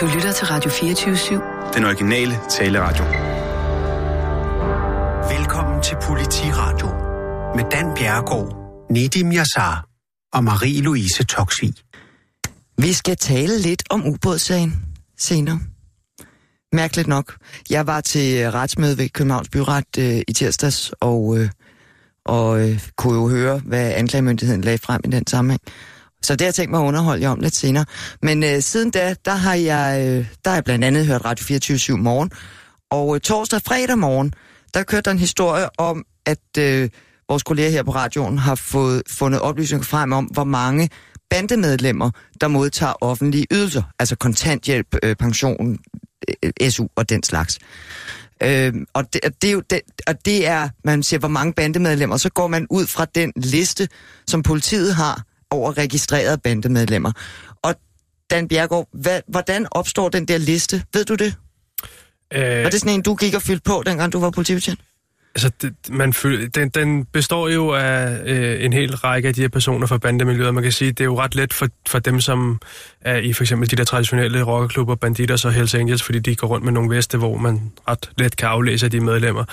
Du lytter til Radio 24-7. Den originale taleradio. Velkommen til Politiradio med Dan Bjerregaard, Nedim Yassar og Marie-Louise Toksvig. Vi skal tale lidt om ubådssagen senere. Mærkeligt nok. Jeg var til retsmøde ved Københavns Byret øh, i tirsdags, og, øh, og øh, kunne jo høre, hvad anklagemyndigheden lagde frem i den sammenhæng. Så det har jeg tænkt mig at underholde jer om lidt senere. Men øh, siden da, der har, jeg, øh, der har jeg blandt andet hørt Radio 24 morgen. Og øh, torsdag fredag morgen, der kørte der en historie om, at øh, vores kolleger her på radioen har fået fundet oplysninger frem om, hvor mange bandemedlemmer, der modtager offentlige ydelser, altså kontanthjælp, øh, pension, øh, SU og den slags. Øh, og, det, og, det er jo det, og det er, man siger, hvor mange bandemedlemmer, så går man ud fra den liste, som politiet har over registrerede bandemedlemmer. Og Dan Bjergård, hvad, hvordan opstår den der liste? Ved du det? Øh... Var det sådan en, du gik og fyldte på, dengang du var politibetjent? Altså, det, man føl, den, den består jo af øh, en hel række af de her personer fra bandemiljøet. Man kan sige, det er jo ret let for, for dem, som er i for eksempel de der traditionelle rockerklubber, Banditos og Hells Angels, fordi de går rundt med nogle veste, hvor man ret let kan aflæse, de medlemmer.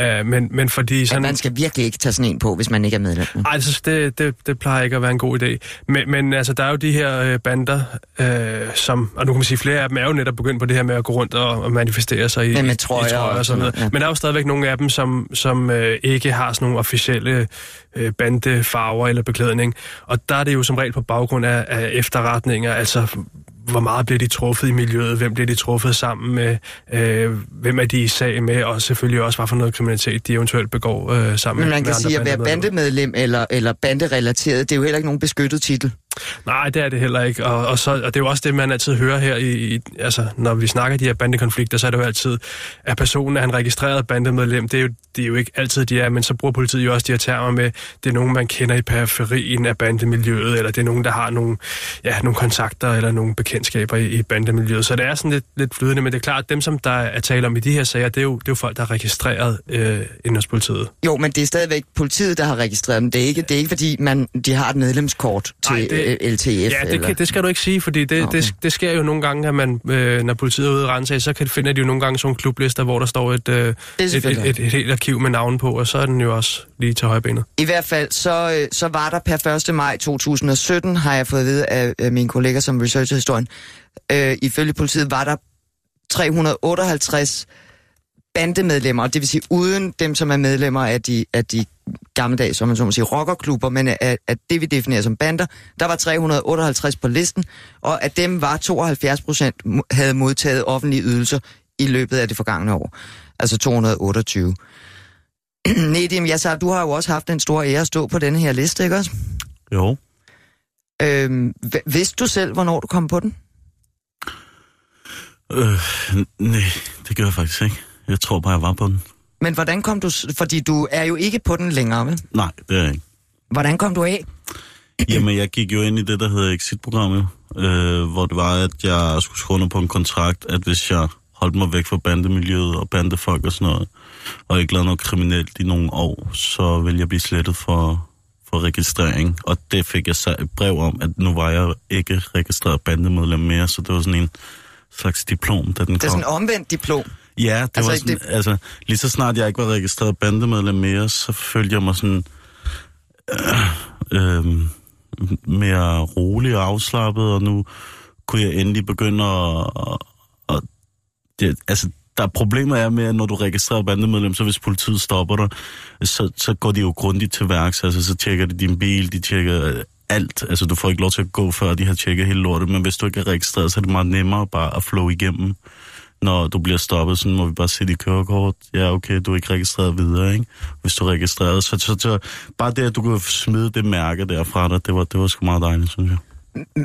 Uh, men, men fordi sådan... Men man skal virkelig ikke tage sådan en på, hvis man ikke er medlem. Altså, det, det, det plejer ikke at være en god idé. Men, men altså, der er jo de her øh, bander, øh, som... Og nu kan man sige, flere af dem er jo netop begyndt på det her med at gå rundt og, og manifestere sig i, ja, med trøjer, i trøjer og sådan noget. Ja. Men der er jo stadigvæk nogle af dem, som som øh, ikke har sådan nogle officielle øh, bandefarver eller beklædning. Og der er det jo som regel på baggrund af, af efterretninger, altså hvor meget bliver de truffet i miljøet, hvem bliver de truffet sammen med, øh, hvem er de i sag med, og selvfølgelig også, hvad for noget kriminalitet de eventuelt begår øh, sammen Men man kan sige, at være bandemedlem eller, eller banderelateret, det er jo heller ikke nogen beskyttet titel. Nej, det er det heller ikke. Og, og, så, og det er jo også det, man altid hører her, i, i, altså, når vi snakker de her bandekonflikter, så er det jo altid, at personen er en registreret bandemedlem. Det er, jo, det er jo ikke altid, de er, men så bruger politiet jo også de her termer med, det er nogen, man kender i periferien af bandemiljøet, eller det er nogen, der har nogle, ja, nogle kontakter eller nogle bekendtskaber i, i bandemiljøet. Så det er sådan lidt, lidt flydende, men det er klart, at dem, som der er tale om i de her sager, det er jo, det er jo folk, der er registreret øh, inden hos politiet. Jo, men det er stadigvæk politiet, der har registreret dem. Det er ikke, det er ikke fordi, man, de har et medlemskort til Nej, det, LTF. Ja, det, kan, det skal du ikke sige, fordi det, okay. det, det sker jo nogle gange, at man, øh, når politiet er ude og rense så kan, finder de jo nogle gange sådan klublister, hvor der står et, øh, et, et, et, et, helt arkiv med navn på, og så er den jo også lige til højbenet. I hvert fald, så, øh, så var der per 1. maj 2017, har jeg fået at vide af, af mine kolleger som researcher historien, øh, ifølge politiet var der 358 bandemedlemmer, det vil sige uden dem, som er medlemmer af de, af de gammeldags, som man så må sige, rockerklubber, men at, at det vi definerer som bander, der var 358 på listen, og at dem var 72 procent havde modtaget offentlige ydelser i løbet af det forgangne år. Altså 228. Nedim, jeg sagde, du har jo også haft en stor ære at stå på denne her liste, ikke også? Jo. Øhm, vidste du selv, hvornår du kom på den? Øh, nej, det gør jeg faktisk ikke. Jeg tror bare, jeg var på den. Men hvordan kom du... Fordi du er jo ikke på den længere, vel? Nej, det er jeg ikke. Hvordan kom du af? Jamen, jeg gik jo ind i det, der hedder Exit-programmet, øh, hvor det var, at jeg skulle skrive på en kontrakt, at hvis jeg holdt mig væk fra bandemiljøet og bandefolk og sådan noget, og ikke lavede noget kriminelt i nogle år, så ville jeg blive slettet for, for registrering. Og det fik jeg så et brev om, at nu var jeg ikke registreret bandemedlem mere, så det var sådan en slags diplom, da den kom. Det er sådan en omvendt diplom? Ja, det altså, var sådan, det... altså, lige så snart jeg ikke var registreret bandemedlem mere, så følte jeg mig sådan øh, øh, mere rolig og afslappet, og nu kunne jeg endelig begynde at... at, at det, altså, der problemet er med, at når du registrerer bandemedlem, så hvis politiet stopper dig, så, så går de jo grundigt til værks. Altså, så tjekker de din bil, de tjekker alt. Altså, du får ikke lov til at gå, før de har tjekket hele lortet. Men hvis du ikke er registreret, så er det meget nemmere bare at flow igennem når du bliver stoppet, så må vi bare se dit kørekort. Ja, okay, du er ikke registreret videre, ikke? Hvis du er registreret. Så, så, så bare det, at du kan smide det mærke der fra dig, det var, det var sgu meget dejligt, synes jeg.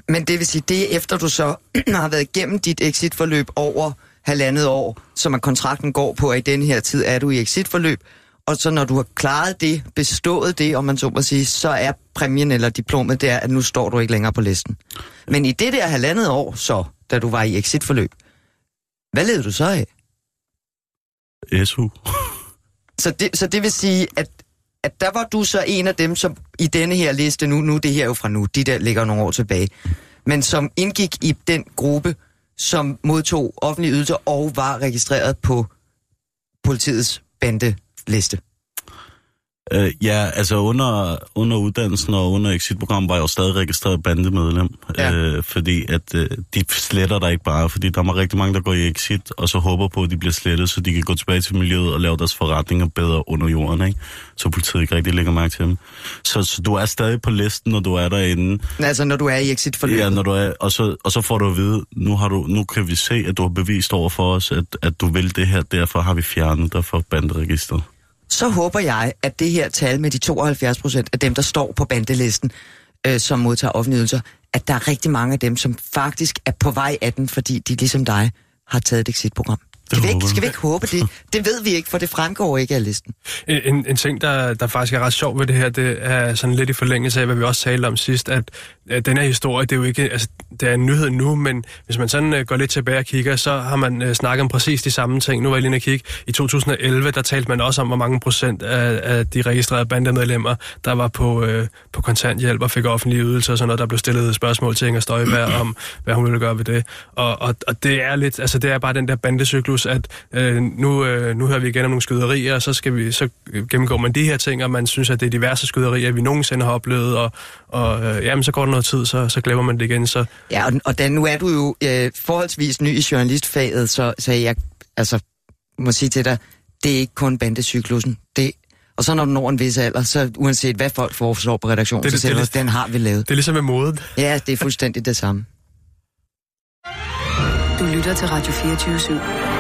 Men det vil sige, det efter du så har været igennem dit exitforløb over halvandet år, som er kontrakten går på, at i den her tid er du i exitforløb, og så når du har klaret det, bestået det, om man så må sige, så er præmien eller diplomet der, at nu står du ikke længere på listen. Men i det der halvandet år, så, da du var i exitforløb, hvad levede du så af? SU. så, det, så det vil sige, at, at der var du så en af dem, som i denne her liste, nu, nu det her jo fra nu, de der ligger nogle år tilbage, men som indgik i den gruppe, som modtog offentlige ydelser og var registreret på politiets bandeliste. Øh, ja, altså under, under uddannelsen og under exitprogrammet var jeg jo stadig registreret bandemedlem. Ja. Øh, fordi at øh, de sletter dig ikke bare, fordi der er rigtig mange, der går i exit, og så håber på, at de bliver slettet, så de kan gå tilbage til miljøet og lave deres forretninger bedre under jorden, ikke? Så politiet ikke rigtig lægger mærke til dem. Så, så du er stadig på listen, når du er derinde. Altså, når du er i exit forløbet. Ja, når du er, og, så, og så får du at vide, nu, har du, nu kan vi se, at du har bevist over for os, at, at du vil det her, derfor har vi fjernet dig fra banderegistret så håber jeg, at det her tal med de 72 procent af dem, der står på bandelisten, øh, som modtager offentlige ydelser, at der er rigtig mange af dem, som faktisk er på vej af den, fordi de ligesom dig har taget et exit-program. Det Skal vi, ikke, jeg. skal vi ikke håbe det? Det ved vi ikke, for det fremgår ikke af listen. En, en, ting, der, der faktisk er ret sjov ved det her, det er sådan lidt i forlængelse af, hvad vi også talte om sidst, at, at den her historie, det er jo ikke, altså, det er en nyhed nu, men hvis man sådan uh, går lidt tilbage og kigger, så har man uh, snakket om præcis de samme ting. Nu var jeg lige og kigge. I 2011, der talte man også om, hvor mange procent af, af de registrerede bandemedlemmer, der var på, uh, på kontanthjælp og fik offentlige ydelser og sådan noget. Der blev stillet spørgsmål til Inger Støjberg om, hvad hun ville gøre ved det. Og, og, og det er lidt, altså det er bare den der bandecyklus, at uh, nu, uh, nu hører vi igen om nogle skyderier, og så, skal vi, så gennemgår man de her ting, og man synes, at det er diverse skyderier, vi nogensinde har oplevet, og, og uh, jamen, så går der noget tid, så, så glemmer man det igen. Så Ja, og, og Dan, nu er du jo øh, forholdsvis ny i journalistfaget, så, så jeg altså, må sige til dig, det er ikke kun bandecyklusen. Det, og så når du når en vis alder, så uanset hvad folk foreslår på redaktionen, Det- så det- siger det- du, den har vi lavet. det er ligesom med moden. Ja, det er fuldstændig det samme. Du lytter til Radio 24 /7.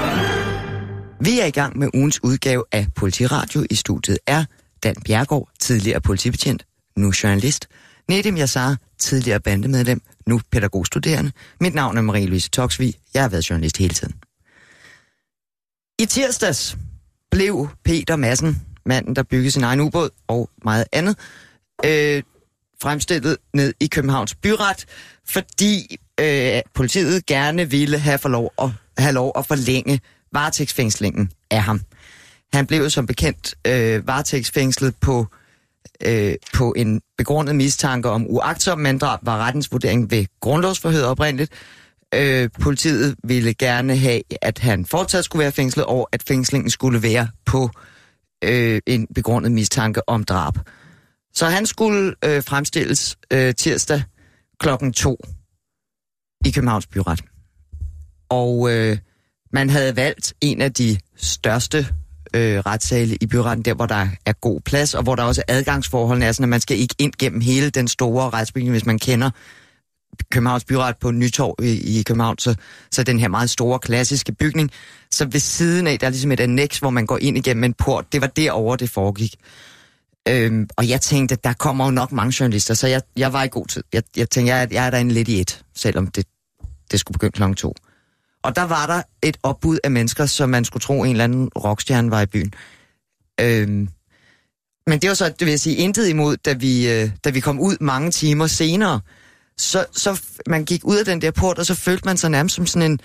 Vi er i gang med ugens udgave af Politiradio. I studiet er Dan Bjergård, tidligere politibetjent, nu journalist. Nedim Yassar, tidligere bandemedlem, nu pædagogstuderende. Mit navn er Marie-Louise Toksvig. Jeg har været journalist hele tiden. I tirsdags blev Peter Madsen, manden, der byggede sin egen ubåd og meget andet, øh, fremstillet ned i Københavns Byret, fordi øh, politiet gerne ville have, for lov at, have lov at forlænge varetægtsfængslingen af ham. Han blev som bekendt øh, varetægtsfængslet på, øh, på en begrundet mistanke om uagtsom manddrab, var rettens vurdering ved grundlovsforhøret oprindeligt. Øh, politiet ville gerne have, at han fortsat skulle være fængslet, og at fængslingen skulle være på øh, en begrundet mistanke om drab. Så han skulle øh, fremstilles øh, tirsdag klokken 2 i Københavns Byret. Og øh, man havde valgt en af de største øh, retssale i byretten, der hvor der er god plads, og hvor der også adgangsforholdene er sådan, at man skal ikke ind gennem hele den store retsbygning, hvis man kender Københavns Byret på Nytorv i, i København, så, så den her meget store klassiske bygning. Så ved siden af, der er ligesom et annex, hvor man går ind igennem en port. Det var derovre, det foregik. Øhm, og jeg tænkte, der kommer jo nok mange journalister, så jeg, jeg var i god tid. Jeg, jeg tænkte, jeg, jeg er derinde lidt i et, selvom det, det skulle begynde klokken to. Og der var der et opbud af mennesker, som man skulle tro en eller anden rockstjerne var i byen. Øhm, men det var så, det vil jeg sige, intet imod, da vi, øh, da vi kom ud mange timer senere. Så, så man gik ud af den der port, og så følte man sig nærmest som sådan en,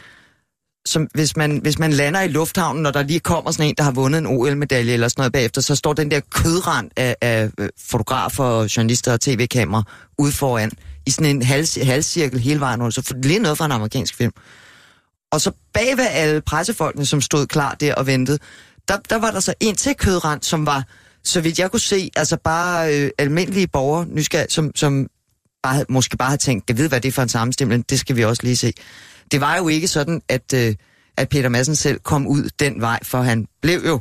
som hvis man, hvis man lander i lufthavnen, når der lige kommer sådan en, der har vundet en OL-medalje eller sådan noget bagefter, så står den der kødrand af, af øh, fotografer, journalister og tv-kamera ude foran, i sådan en hals, halscirkel hele vejen rundt. Så for- lige noget fra en amerikansk film. Og så bagved alle pressefolkene, som stod klar der og ventede, der, der var der så en til kødrand, som var, så vidt jeg kunne se, altså bare øh, almindelige borgere, nysgerrige, som, som bare, måske bare havde tænkt, jeg ved, hvad det er for en sammenstemning, det skal vi også lige se. Det var jo ikke sådan, at, øh, at Peter Madsen selv kom ud den vej, for han blev jo,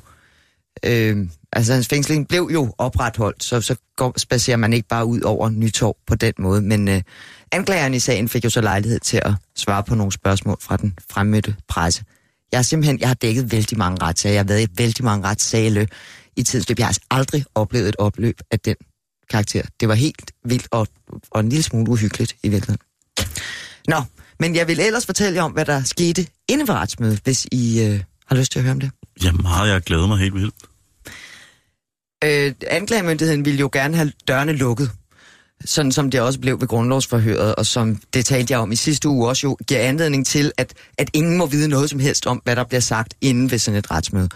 øh, altså hans fængsling blev jo opretholdt, så, så går, spacerer man ikke bare ud over Nytorv på den måde, men øh, anklageren i sagen fik jo så lejlighed til at svare på nogle spørgsmål fra den fremmødte presse. Jeg har simpelthen, jeg har dækket vældig mange retssager, jeg har været i vældig mange retssale i tidens løb. Jeg har altså aldrig oplevet et opløb af den karakter. Det var helt vildt og, og en lille smule uhyggeligt i virkeligheden. Nå, men jeg vil ellers fortælle jer om, hvad der skete inde ved retsmødet, hvis I øh, har lyst til at høre om det. Ja, meget. Jeg glæder mig helt vildt. Øh, anklagemyndigheden ville jo gerne have dørene lukket, sådan som det også blev ved grundlovsforhøret, og som det talte jeg om i sidste uge også jo, giver anledning til, at, at ingen må vide noget som helst om, hvad der bliver sagt inden ved sådan et retsmøde.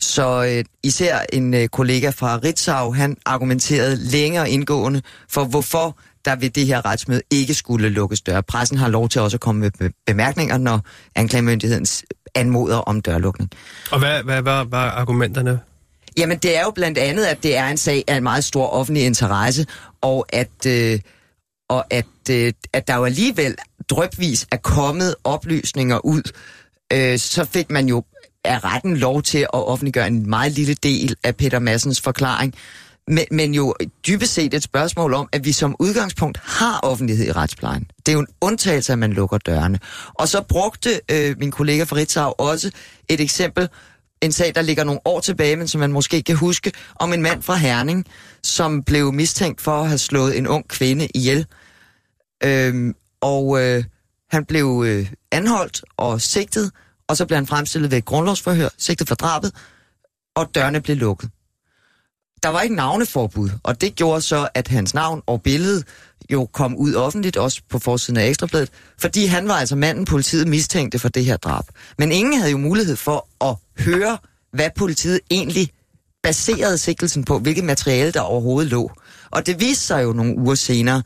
Så øh, især en øh, kollega fra Ritzau, han argumenterede længe og indgående for, hvorfor der ved det her retsmøde ikke skulle lukkes døre. Pressen har lov til også at komme med bemærkninger, når anklagemyndigheden anmoder om dørlukning. Og hvad, hvad hvad var argumenterne? Jamen, det er jo blandt andet, at det er en sag af en meget stor offentlig interesse, og at, øh, og at, øh, at der jo alligevel drøbvis er kommet oplysninger ud, øh, så fik man jo af retten lov til at offentliggøre en meget lille del af Peter Massens forklaring. Men, men jo dybest set et spørgsmål om, at vi som udgangspunkt har offentlighed i retsplejen. Det er jo en undtagelse, at man lukker dørene. Og så brugte øh, min kollega fra Ritzau også et eksempel, en sag, der ligger nogle år tilbage, men som man måske kan huske, om en mand fra Herning, som blev mistænkt for at have slået en ung kvinde ihjel. Øhm, og øh, han blev øh, anholdt og sigtet, og så blev han fremstillet ved et grundlovsforhør, sigtet for drabet, og dørene blev lukket. Der var ikke navneforbud, og det gjorde så, at hans navn og billede jo kom ud offentligt, også på forsiden af Ekstrabladet, fordi han var altså manden, politiet mistænkte for det her drab. Men ingen havde jo mulighed for at høre, hvad politiet egentlig baserede sigtelsen på, hvilket materiale der overhovedet lå. Og det viste sig jo nogle uger senere,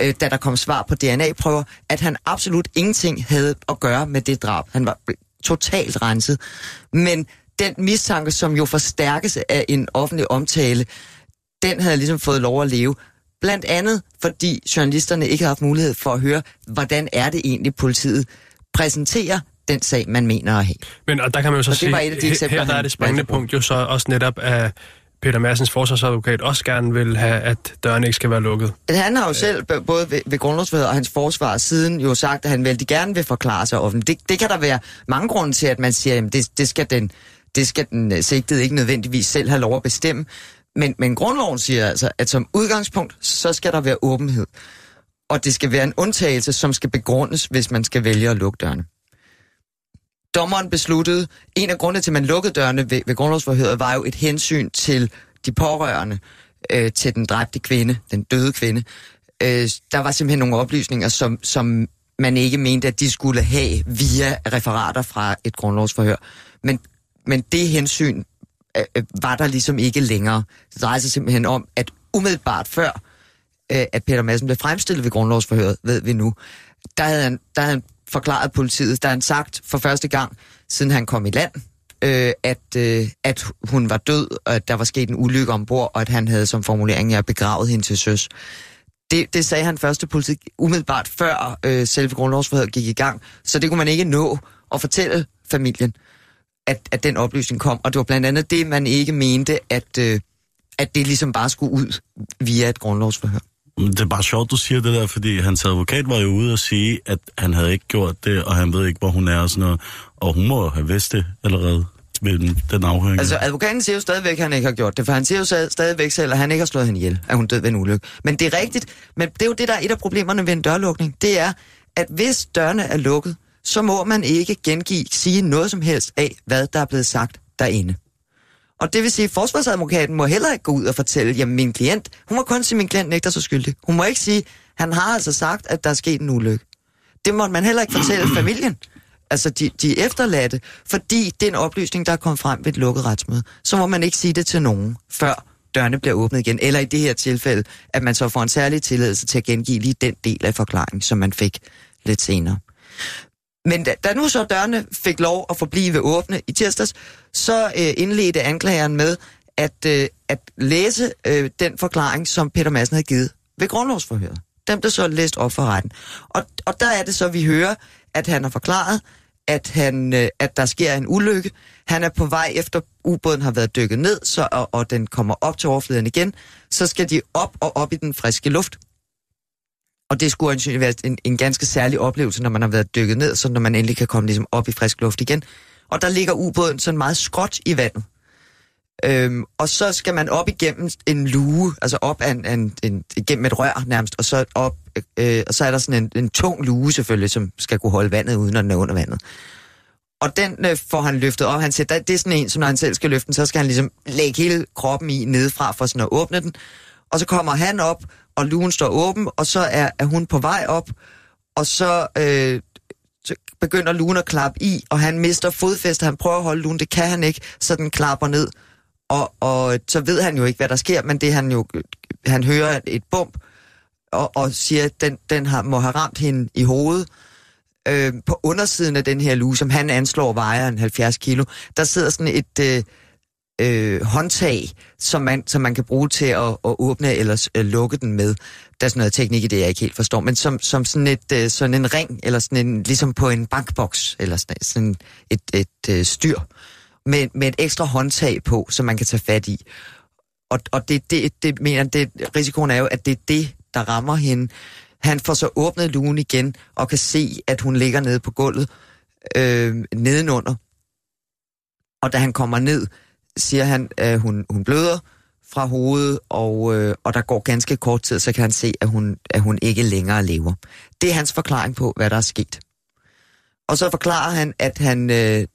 øh, da der kom svar på DNA-prøver, at han absolut ingenting havde at gøre med det drab. Han var totalt renset. Men den mistanke, som jo forstærkes af en offentlig omtale, den havde ligesom fået lov at leve. Blandt andet, fordi journalisterne ikke har haft mulighed for at høre, hvordan er det egentlig, politiet præsenterer den sag, man mener at have. Men og der kan man jo så og sige, her, her der er det spændende punkt jo så også netop, at Peter Massens forsvarsadvokat også gerne vil have, at dørene ikke skal være lukket. Han har jo selv, både ved, ved grundlovsforhed og hans forsvar, siden jo sagt, at han vældig gerne vil forklare sig offentligt. Det, det kan der være mange grunde til, at man siger, at det, det skal den, det skal den sigtede ikke nødvendigvis selv have lov at bestemme. Men, men grundloven siger altså, at som udgangspunkt, så skal der være åbenhed. Og det skal være en undtagelse, som skal begrundes, hvis man skal vælge at lukke dørene. Dommeren besluttede, en af grundene til, at man lukkede dørene ved, ved grundlovsforhøret, var jo et hensyn til de pårørende øh, til den dræbte kvinde, den døde kvinde. Øh, der var simpelthen nogle oplysninger, som, som man ikke mente, at de skulle have via referater fra et grundlovsforhør. Men, men det hensyn Øh, øh, var der ligesom ikke længere. Det drejer sig simpelthen om, at umiddelbart før, øh, at Peter Madsen blev fremstillet ved grundlovsforhøret, ved vi nu, der havde han, der havde han forklaret politiet, der han sagt for første gang, siden han kom i land, øh, at, øh, at hun var død, og at der var sket en ulykke ombord, og at han havde som formulering jeg begravet hende til søs. Det, det sagde han første politi umiddelbart før øh, selve grundlovsforhøret gik i gang, så det kunne man ikke nå at fortælle familien, at, at den oplysning kom. Og det var blandt andet det, man ikke mente, at, øh, at det ligesom bare skulle ud via et grundlovsforhør. Det er bare sjovt, du siger det der, fordi hans advokat var jo ude og sige, at han havde ikke gjort det, og han ved ikke, hvor hun er og sådan noget. Og hun må have vidst det allerede ved den, den afhøring. Altså, advokaten siger jo stadigvæk, at han ikke har gjort det, for han siger jo stadigvæk selv, at han ikke har slået hende ihjel, at hun død ved en ulykke. Men det er rigtigt, men det er jo det, der er et af problemerne ved en dørlukning. Det er, at hvis dørene er lukket, så må man ikke gengive, sige noget som helst af, hvad der er blevet sagt derinde. Og det vil sige, at forsvarsadvokaten må heller ikke gå ud og fortælle, jamen min klient, hun må kun sige, at min klient nægter så skyldig. Hun må ikke sige, han har altså sagt, at der er sket en ulykke. Det må man heller ikke fortælle familien, altså de, de efterladte, fordi det er en oplysning, der er kommet frem ved et lukket retsmøde. Så må man ikke sige det til nogen, før dørene bliver åbnet igen. Eller i det her tilfælde, at man så får en særlig tilladelse til at gengive lige den del af forklaringen, som man fik lidt senere. Men da, da nu så dørene fik lov at forblive åbne i tirsdags, så øh, indledte anklageren med at, øh, at læse øh, den forklaring, som Peter Madsen havde givet ved grundlovsforhøret. Den blev så læst op for retten. Og, og der er det så, vi hører, at han har forklaret, at, han, øh, at der sker en ulykke. Han er på vej efter ubåden har været dykket ned, så, og, og den kommer op til overfladen igen. Så skal de op og op i den friske luft. Og det skulle ansynligt være en, en ganske særlig oplevelse, når man har været dykket ned, så når man endelig kan komme ligesom op i frisk luft igen. Og der ligger ubåden sådan meget skråt i vandet. Øhm, og så skal man op igennem en luge, altså op an, an, en, igennem et rør nærmest, og så op, øh, og så er der sådan en, en tung luge selvfølgelig, som skal kunne holde vandet uden at den er under vandet. Og den øh, får han løftet op. Han siger, det er sådan en, som når han selv skal løfte den, så skal han ligesom lægge hele kroppen i nedefra for sådan at åbne den. Og så kommer han op, og lugen står åben, og så er, er hun på vej op, og så, øh, så begynder lugen at klappe i, og han mister fodfæste. Han prøver at holde lugen, det kan han ikke, så den klapper ned. Og, og så ved han jo ikke, hvad der sker, men det han jo, han hører et bump, og, og siger, at den, den har, må have ramt hende i hovedet. Øh, på undersiden af den her lue, som han anslår vejer en 70 kilo, der sidder sådan et øh, øh, håndtag, som man, som man kan bruge til at, at åbne eller øh, lukke den med. Der er sådan noget teknik i det, jeg ikke helt forstår, men som, som sådan, et, øh, sådan en ring, eller sådan en, ligesom på en bankboks, eller sådan, sådan et, et, et øh, styr, med, med et ekstra håndtag på, som man kan tage fat i. Og, og det, det, det mener det, risikoen er jo, at det er det, der rammer hende. Han får så åbnet lugen igen, og kan se, at hun ligger nede på gulvet, øh, nedenunder. Og da han kommer ned, siger han, at hun, hun bløder fra hovedet, og, øh, og der går ganske kort tid, så kan han se, at hun, at hun ikke længere lever. Det er hans forklaring på, hvad der er sket. Og så forklarer han, at han, øh,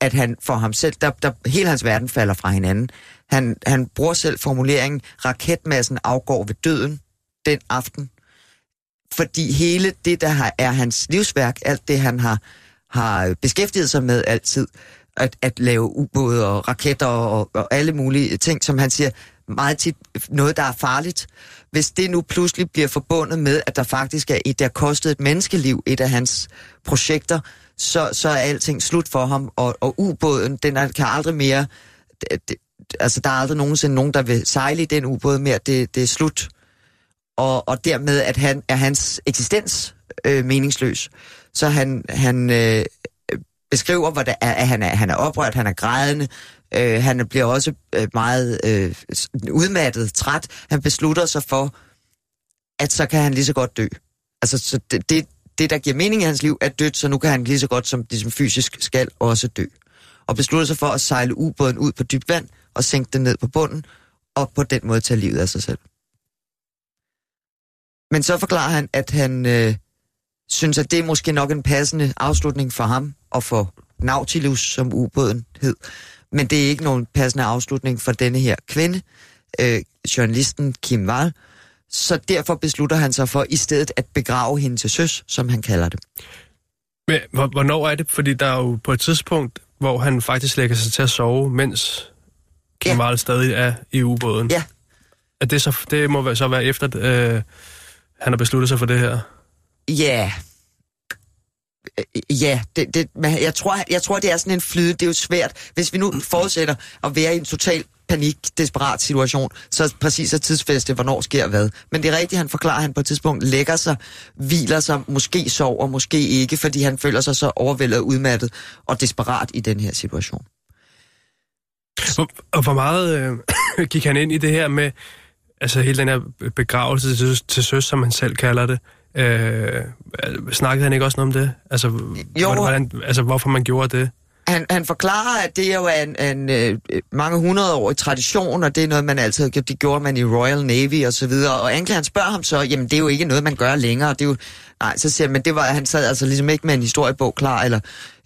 at han for ham selv, der, der hele hans verden falder fra hinanden. Han, han bruger selv formuleringen, raketmassen afgår ved døden den aften. Fordi hele det, der er hans livsværk, alt det, han har, har beskæftiget sig med altid, at, at lave ubåde og raketter og, og alle mulige ting, som han siger, meget tit noget, der er farligt. Hvis det nu pludselig bliver forbundet med, at der faktisk er et, der kostet et menneskeliv, et af hans projekter, så, så er alting slut for ham, og, og ubåden, den er, kan aldrig mere, det, det, altså der er aldrig nogensinde nogen, der vil sejle i den ubåd mere, det, det er slut. Og, og dermed at han, er hans eksistens øh, meningsløs. Så han, han øh, beskriver, hvor det er, at han er, han er oprørt, han er grædende, øh, han bliver også øh, meget øh, udmattet, træt. Han beslutter sig for, at så kan han lige så godt dø. Altså, så det, det, det, der giver mening i hans liv, er dødt, så nu kan han lige så godt som ligesom fysisk skal også dø. Og beslutter sig for at sejle ubåden ud på dybt vand og sænke den ned på bunden, og på den måde tage livet af sig selv. Men så forklarer han, at han øh, synes, at det er måske nok en passende afslutning for ham og for Nautilus, som ubåden hed. Men det er ikke nogen passende afslutning for denne her kvinde, øh, journalisten Kim Wall, så derfor beslutter han sig for i stedet at begrave hende til søs, som han kalder det. Men hvornår er det? Fordi der er jo på et tidspunkt, hvor han faktisk lægger sig til at sove, mens Kim ja. stadig er i ubåden. Ja. Er det, så, det må så være efter, øh, han har besluttet sig for det her? Ja. Øh, ja, det, det, jeg, tror, jeg tror, det er sådan en flyde. Det er jo svært. Hvis vi nu fortsætter at være i en total panik, desperat situation, så præcis er tidsfæste, hvornår sker hvad. Men det er rigtigt, han forklarer, at han på et tidspunkt lægger sig, hviler sig, måske sover, måske ikke, fordi han føler sig så overvældet, udmattet og desperat i den her situation. Og, og hvor meget øh, gik han ind i det her med, altså hele den her begravelse til, til søs, som han selv kalder det, Øh, snakkede han ikke også noget om det? Altså, jo. Hvordan, altså hvorfor man gjorde det? Han, han forklarer, at det er jo en, en, en øh, mange hundrede år i tradition, og det er noget, man altid det gjorde man i Royal Navy og så videre. Og han spørger ham så, jamen det er jo ikke noget, man gør længere. Det er jo, nej, så siger men det var, han sad altså ligesom ikke med en historiebog klar, eller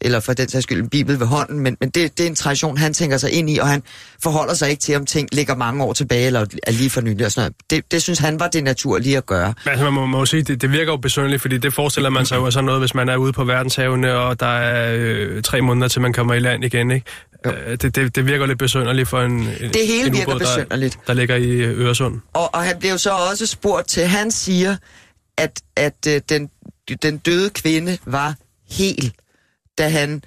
eller for den sags skyld en bibel ved hånden, men, men det, det er en tradition, han tænker sig ind i, og han forholder sig ikke til, om ting ligger mange år tilbage, eller er lige for nylig og sådan noget. Det, det synes han var det naturlige at gøre. Men altså, man må, må sige, det, det virker jo besønderligt, fordi det forestiller man sig jo sådan noget, hvis man er ude på verdenshavene, og der er øh, tre måneder til man kommer i land igen, ikke? Øh, det, det, det virker lidt besønderligt for en Det hele en virker besønderligt. Der, der ligger i Øresund. Og, og han blev så også spurgt til, han siger, at, at øh, den, den døde kvinde var helt, da han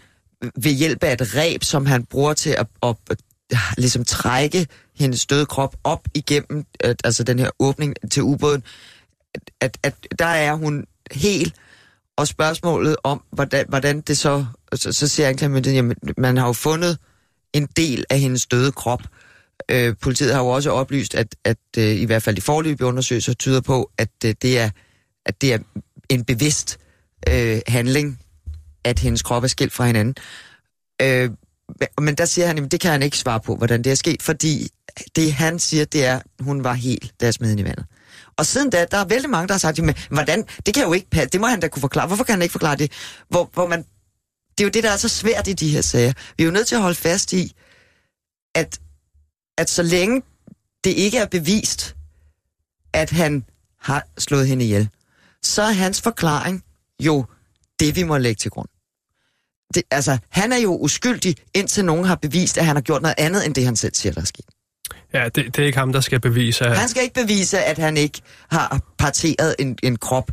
ved hjælp af et reb, som han bruger til at, at, at ligesom trække hendes døde krop op igennem at, altså den her åbning til ubåden, at, at, at der er hun helt, og spørgsmålet om, hvordan, hvordan det så, så, så siger anklagemyndigheden, jamen man har jo fundet en del af hendes døde krop. Øh, politiet har jo også oplyst, at, at øh, i hvert fald de forløbige undersøgelser tyder på, at øh, det er at det er en bevidst øh, handling, at hendes krop er skilt fra hinanden. Øh, men der siger han, at det kan han ikke svare på, hvordan det er sket, fordi det han siger, det er, at hun var helt, da jeg smed hende i vandet. Og siden da, der er vældig mange, der har sagt, men hvordan, det kan jo ikke passe, det må han da kunne forklare. Hvorfor kan han ikke forklare det? Hvor, hvor man, det er jo det, der er så svært i de her sager. Vi er jo nødt til at holde fast i, at, at så længe det ikke er bevist, at han har slået hende ihjel, så er hans forklaring jo det, vi må lægge til grund. Det, altså, han er jo uskyldig, indtil nogen har bevist, at han har gjort noget andet, end det han selv siger, der er sket. Ja, det, det er ikke ham, der skal bevise, at... Han skal ikke bevise, at han ikke har parteret en, en krop.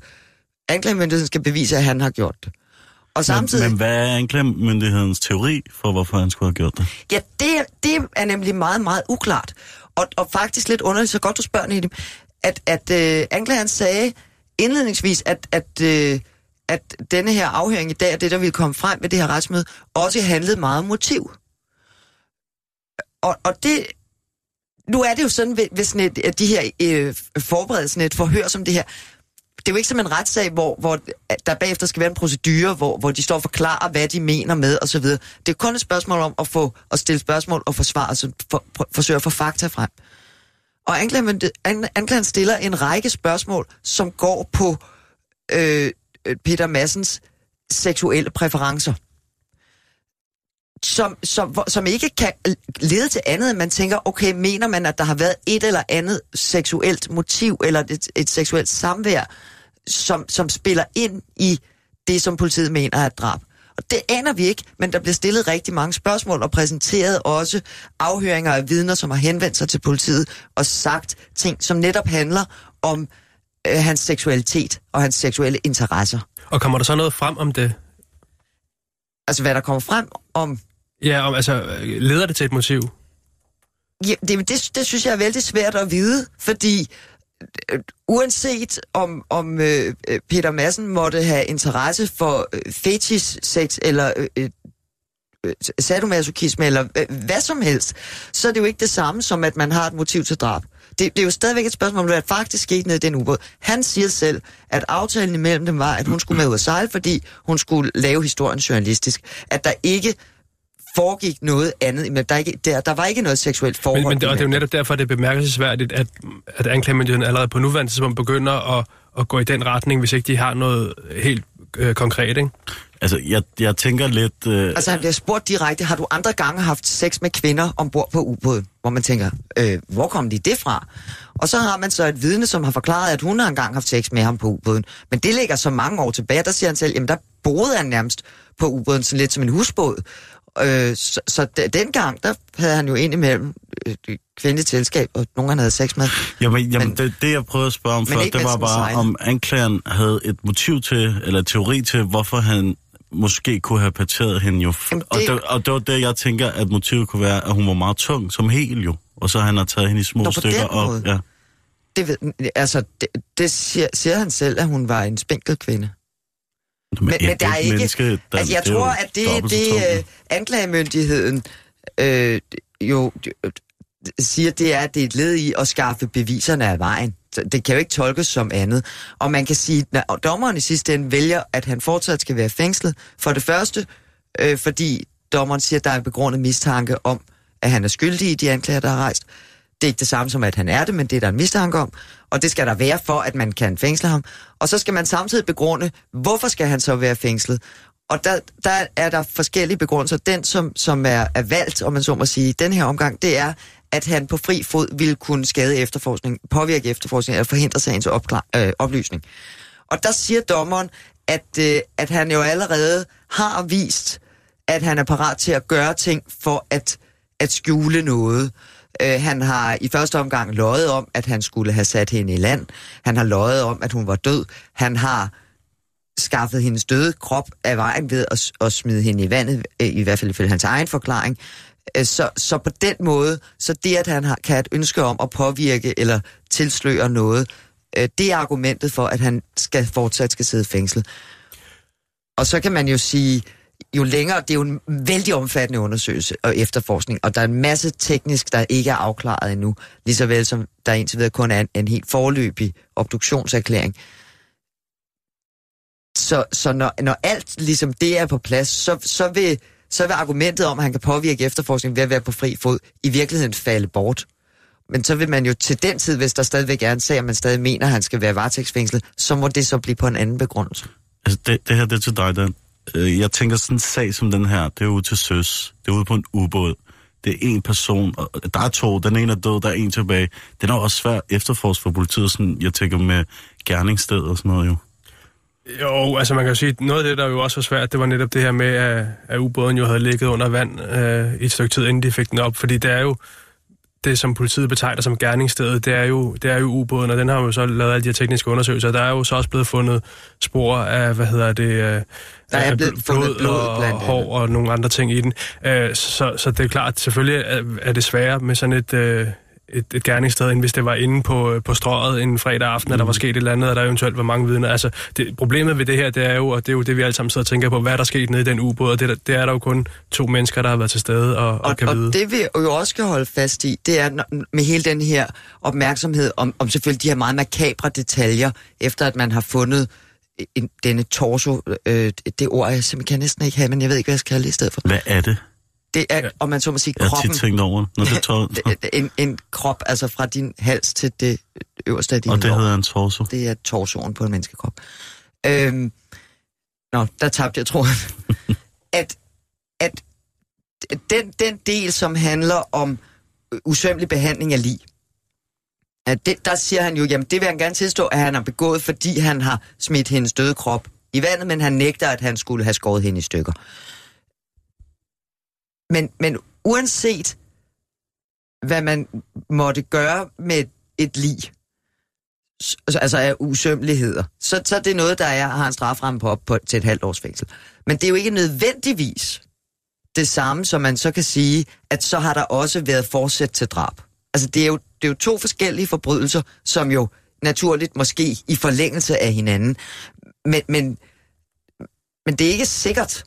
Anklagemyndigheden skal bevise, at han har gjort det. Og samtidig... Men, men hvad er anklagemyndighedens teori for, hvorfor han skulle have gjort det? Ja, det, det er nemlig meget, meget uklart. Og, og faktisk lidt underligt, så godt du spørger, Nedim, at, at øh, anklageren sagde indledningsvis, at, at, øh, at denne her afhøring i dag, og det, der ville komme frem ved det her retsmøde, også handlede meget om motiv. Og, og det... Nu er det jo sådan, ved, ved sådan et, at de her øh, forberedelsen et forhør som det her, det er jo ikke som en retssag, hvor, hvor der bagefter skal være en procedure, hvor, hvor de står og forklarer, hvad de mener med osv. Det er kun et spørgsmål om at, få, at stille spørgsmål og forsvare, altså for, for, forsøge at få fakta frem. Og anklageren stiller en række spørgsmål, som går på øh, øh Peter Massens seksuelle præferencer. Som, som, som ikke kan lede til andet, end man tænker, okay, mener man, at der har været et eller andet seksuelt motiv, eller et, et seksuelt samvær, som, som spiller ind i det, som politiet mener er et drab. Det aner vi ikke, men der bliver stillet rigtig mange spørgsmål og præsenteret også afhøringer af vidner, som har henvendt sig til politiet og sagt ting, som netop handler om øh, hans seksualitet og hans seksuelle interesser. Og kommer der så noget frem om det? Altså, hvad der kommer frem om... Ja, om, altså, leder det til et motiv? Ja, det, det, det synes jeg er vældig svært at vide, fordi uanset om, om øh, øh, Peter Madsen måtte have interesse for øh, fetish-sex eller øh, øh, øh, sadomasochisme eller øh, hvad som helst, så er det jo ikke det samme som, at man har et motiv til drab. Det, det er jo stadigvæk et spørgsmål om, hvad der faktisk skete ned i den ubåd. Han siger selv, at aftalen imellem dem var, at hun skulle med ud at sejle, fordi hun skulle lave historien journalistisk. At der ikke foregik noget andet. Men der, ikke, der, der var ikke noget seksuelt forhold. Men, men det, og det er jo netop derfor, det er bemærkelsesværdigt, at, at anklagemyndigheden allerede på nuværende tidspunkt begynder at, at gå i den retning, hvis ikke de har noget helt øh, konkret, ikke? Altså, jeg, jeg tænker lidt... Øh... Altså, han bliver spurgt direkte, har du andre gange haft sex med kvinder ombord på ubåden? Hvor man tænker, øh, hvor kom de det fra? Og så har man så et vidne, som har forklaret, at hun har engang haft sex med ham på ubåden. Men det ligger så mange år tilbage, der siger han selv, jamen der boede han nærmest på ubåden sådan lidt som en husbåd. Øh, så, så dengang, der havde han jo ind imellem øh, kvindeligt selskab, og nogen han havde sex med. Jamen, jamen men, det, det, jeg prøvede at spørge om før, det var bare, sejl. om anklageren havde et motiv til, eller teori til, hvorfor han måske kunne have parteret hende jo. Jamen, det... Og, det, og det var det, jeg tænker, at motivet kunne være, at hun var meget tung som hel jo. Og så han har taget hende i små Nå, stykker. Og, ja. Det, ved, altså, det, det siger, siger han selv, at hun var en spinkel kvinde. Men, men, men der er ikke... Menneske, der, altså, jeg det tror, at det, det, uh, anklagemyndigheden øh, jo siger, det er, at det er et led i at skaffe beviserne af vejen. Det kan jo ikke tolkes som andet. Og man kan sige, at dommeren i sidste ende vælger, at han fortsat skal være fængslet. For det første, øh, fordi dommeren siger, at der er en begrundet mistanke om, at han er skyldig i de anklager, der er rejst. Det er ikke det samme som, at han er det, men det er der en mistanke om. Og det skal der være for, at man kan fængsle ham. Og så skal man samtidig begrunde, hvorfor skal han så være fængslet? Og der, der er der forskellige begrundelser. Den, som, som er, er valgt, om man så må sige, den her omgang, det er, at han på fri fod ville kunne skade efterforskning, påvirke efterforskning eller forhindre sagens opklar, øh, oplysning. Og der siger dommeren, at, øh, at han jo allerede har vist, at han er parat til at gøre ting for at, at skjule noget. Øh, han har i første omgang løjet om, at han skulle have sat hende i land. Han har løjet om, at hun var død. Han har skaffet hendes døde krop af vejen ved at, at smide hende i vandet, øh, i hvert fald ifølge hans egen forklaring. Øh, så, så på den måde, så det, at han har, kan have et ønske om at påvirke eller tilsløre noget, øh, det er argumentet for, at han skal fortsat skal sidde i fængsel. Og så kan man jo sige, jo længere, det er jo en vældig omfattende undersøgelse og efterforskning, og der er en masse teknisk, der ikke er afklaret endnu, lige så vel som der indtil videre kun er en, en helt forløbig obduktionserklæring. Så, så når, når alt ligesom det er på plads, så, så, vil, så vil argumentet om, at han kan påvirke efterforskningen ved at være på fri fod, i virkeligheden falde bort. Men så vil man jo til den tid, hvis der stadigvæk er en sag, og man stadig mener, at han skal være varetægtsfængslet, så må det så blive på en anden begrundelse. Altså, det, det her, det er til dig, Dan. Øh, jeg tænker sådan en sag som den her, det er ude til søs. Det er ude på en ubåd. Det er en person, og der er to, den ene er død, der er en tilbage. Det er også svært efterforsk for politiet, sådan, jeg tænker med gerningssted og sådan noget jo. Jo, altså man kan jo sige, noget af det, der jo også var svært, det var netop det her med, at, at ubåden jo havde ligget under vand øh, i et stykke tid, inden de fik den op. Fordi det er jo, det, som politiet betegner som gerningsstedet, det er jo, det er jo ubåden, og den har jo så lavet alle de her tekniske undersøgelser. Der er jo så også blevet fundet spor af, hvad hedder det, øh, der er blevet blod, fundet blod og, blandt hår og nogle andre ting i den. Øh, så, så det er klart, selvfølgelig er, er det sværere med sådan et, øh, et, et gerningssted, end hvis det var inde på, på strøget en fredag aften, mm. at der var sket et eller andet, og der eventuelt var mange vidner. Altså, det, problemet ved det her, det er jo, og det er jo det, vi alle sammen sidder og tænker på, hvad er der sket nede i den ubåd, og det, det er der jo kun to mennesker, der har været til stede og, og, og kan og vide. det vi jo også skal holde fast i, det er med hele den her opmærksomhed om, om selvfølgelig de her meget makabre detaljer, efter at man har fundet en, denne torso, øh, det ord jeg simpelthen kan næsten ikke have, men jeg ved ikke, hvad jeg skal kalde det i stedet for. Hvad er det? Det er, om man så må sige, Jeg har kroppen. tit tænkt over, når det er tår... en, en krop, altså fra din hals til det øverste af din Og det lår. hedder en torso. Det er torsoen på en menneskekrop. Øhm, nå, der tabte jeg tråden. at, at den, den del, som handler om usømmelig behandling af lig, at det, der siger han jo, jamen det vil han gerne tilstå, at han har begået, fordi han har smidt hendes døde krop i vandet, men han nægter, at han skulle have skåret hende i stykker. Men, men uanset hvad man måtte gøre med et lig, altså, altså af usømmeligheder, så, så det er det noget, der er, har en strafferamme på op på, til et halvt års fængsel. Men det er jo ikke nødvendigvis det samme, som man så kan sige, at så har der også været forsæt til drab. Altså det er jo, det er jo to forskellige forbrydelser, som jo naturligt måske i forlængelse af hinanden. Men, men, men det er ikke sikkert.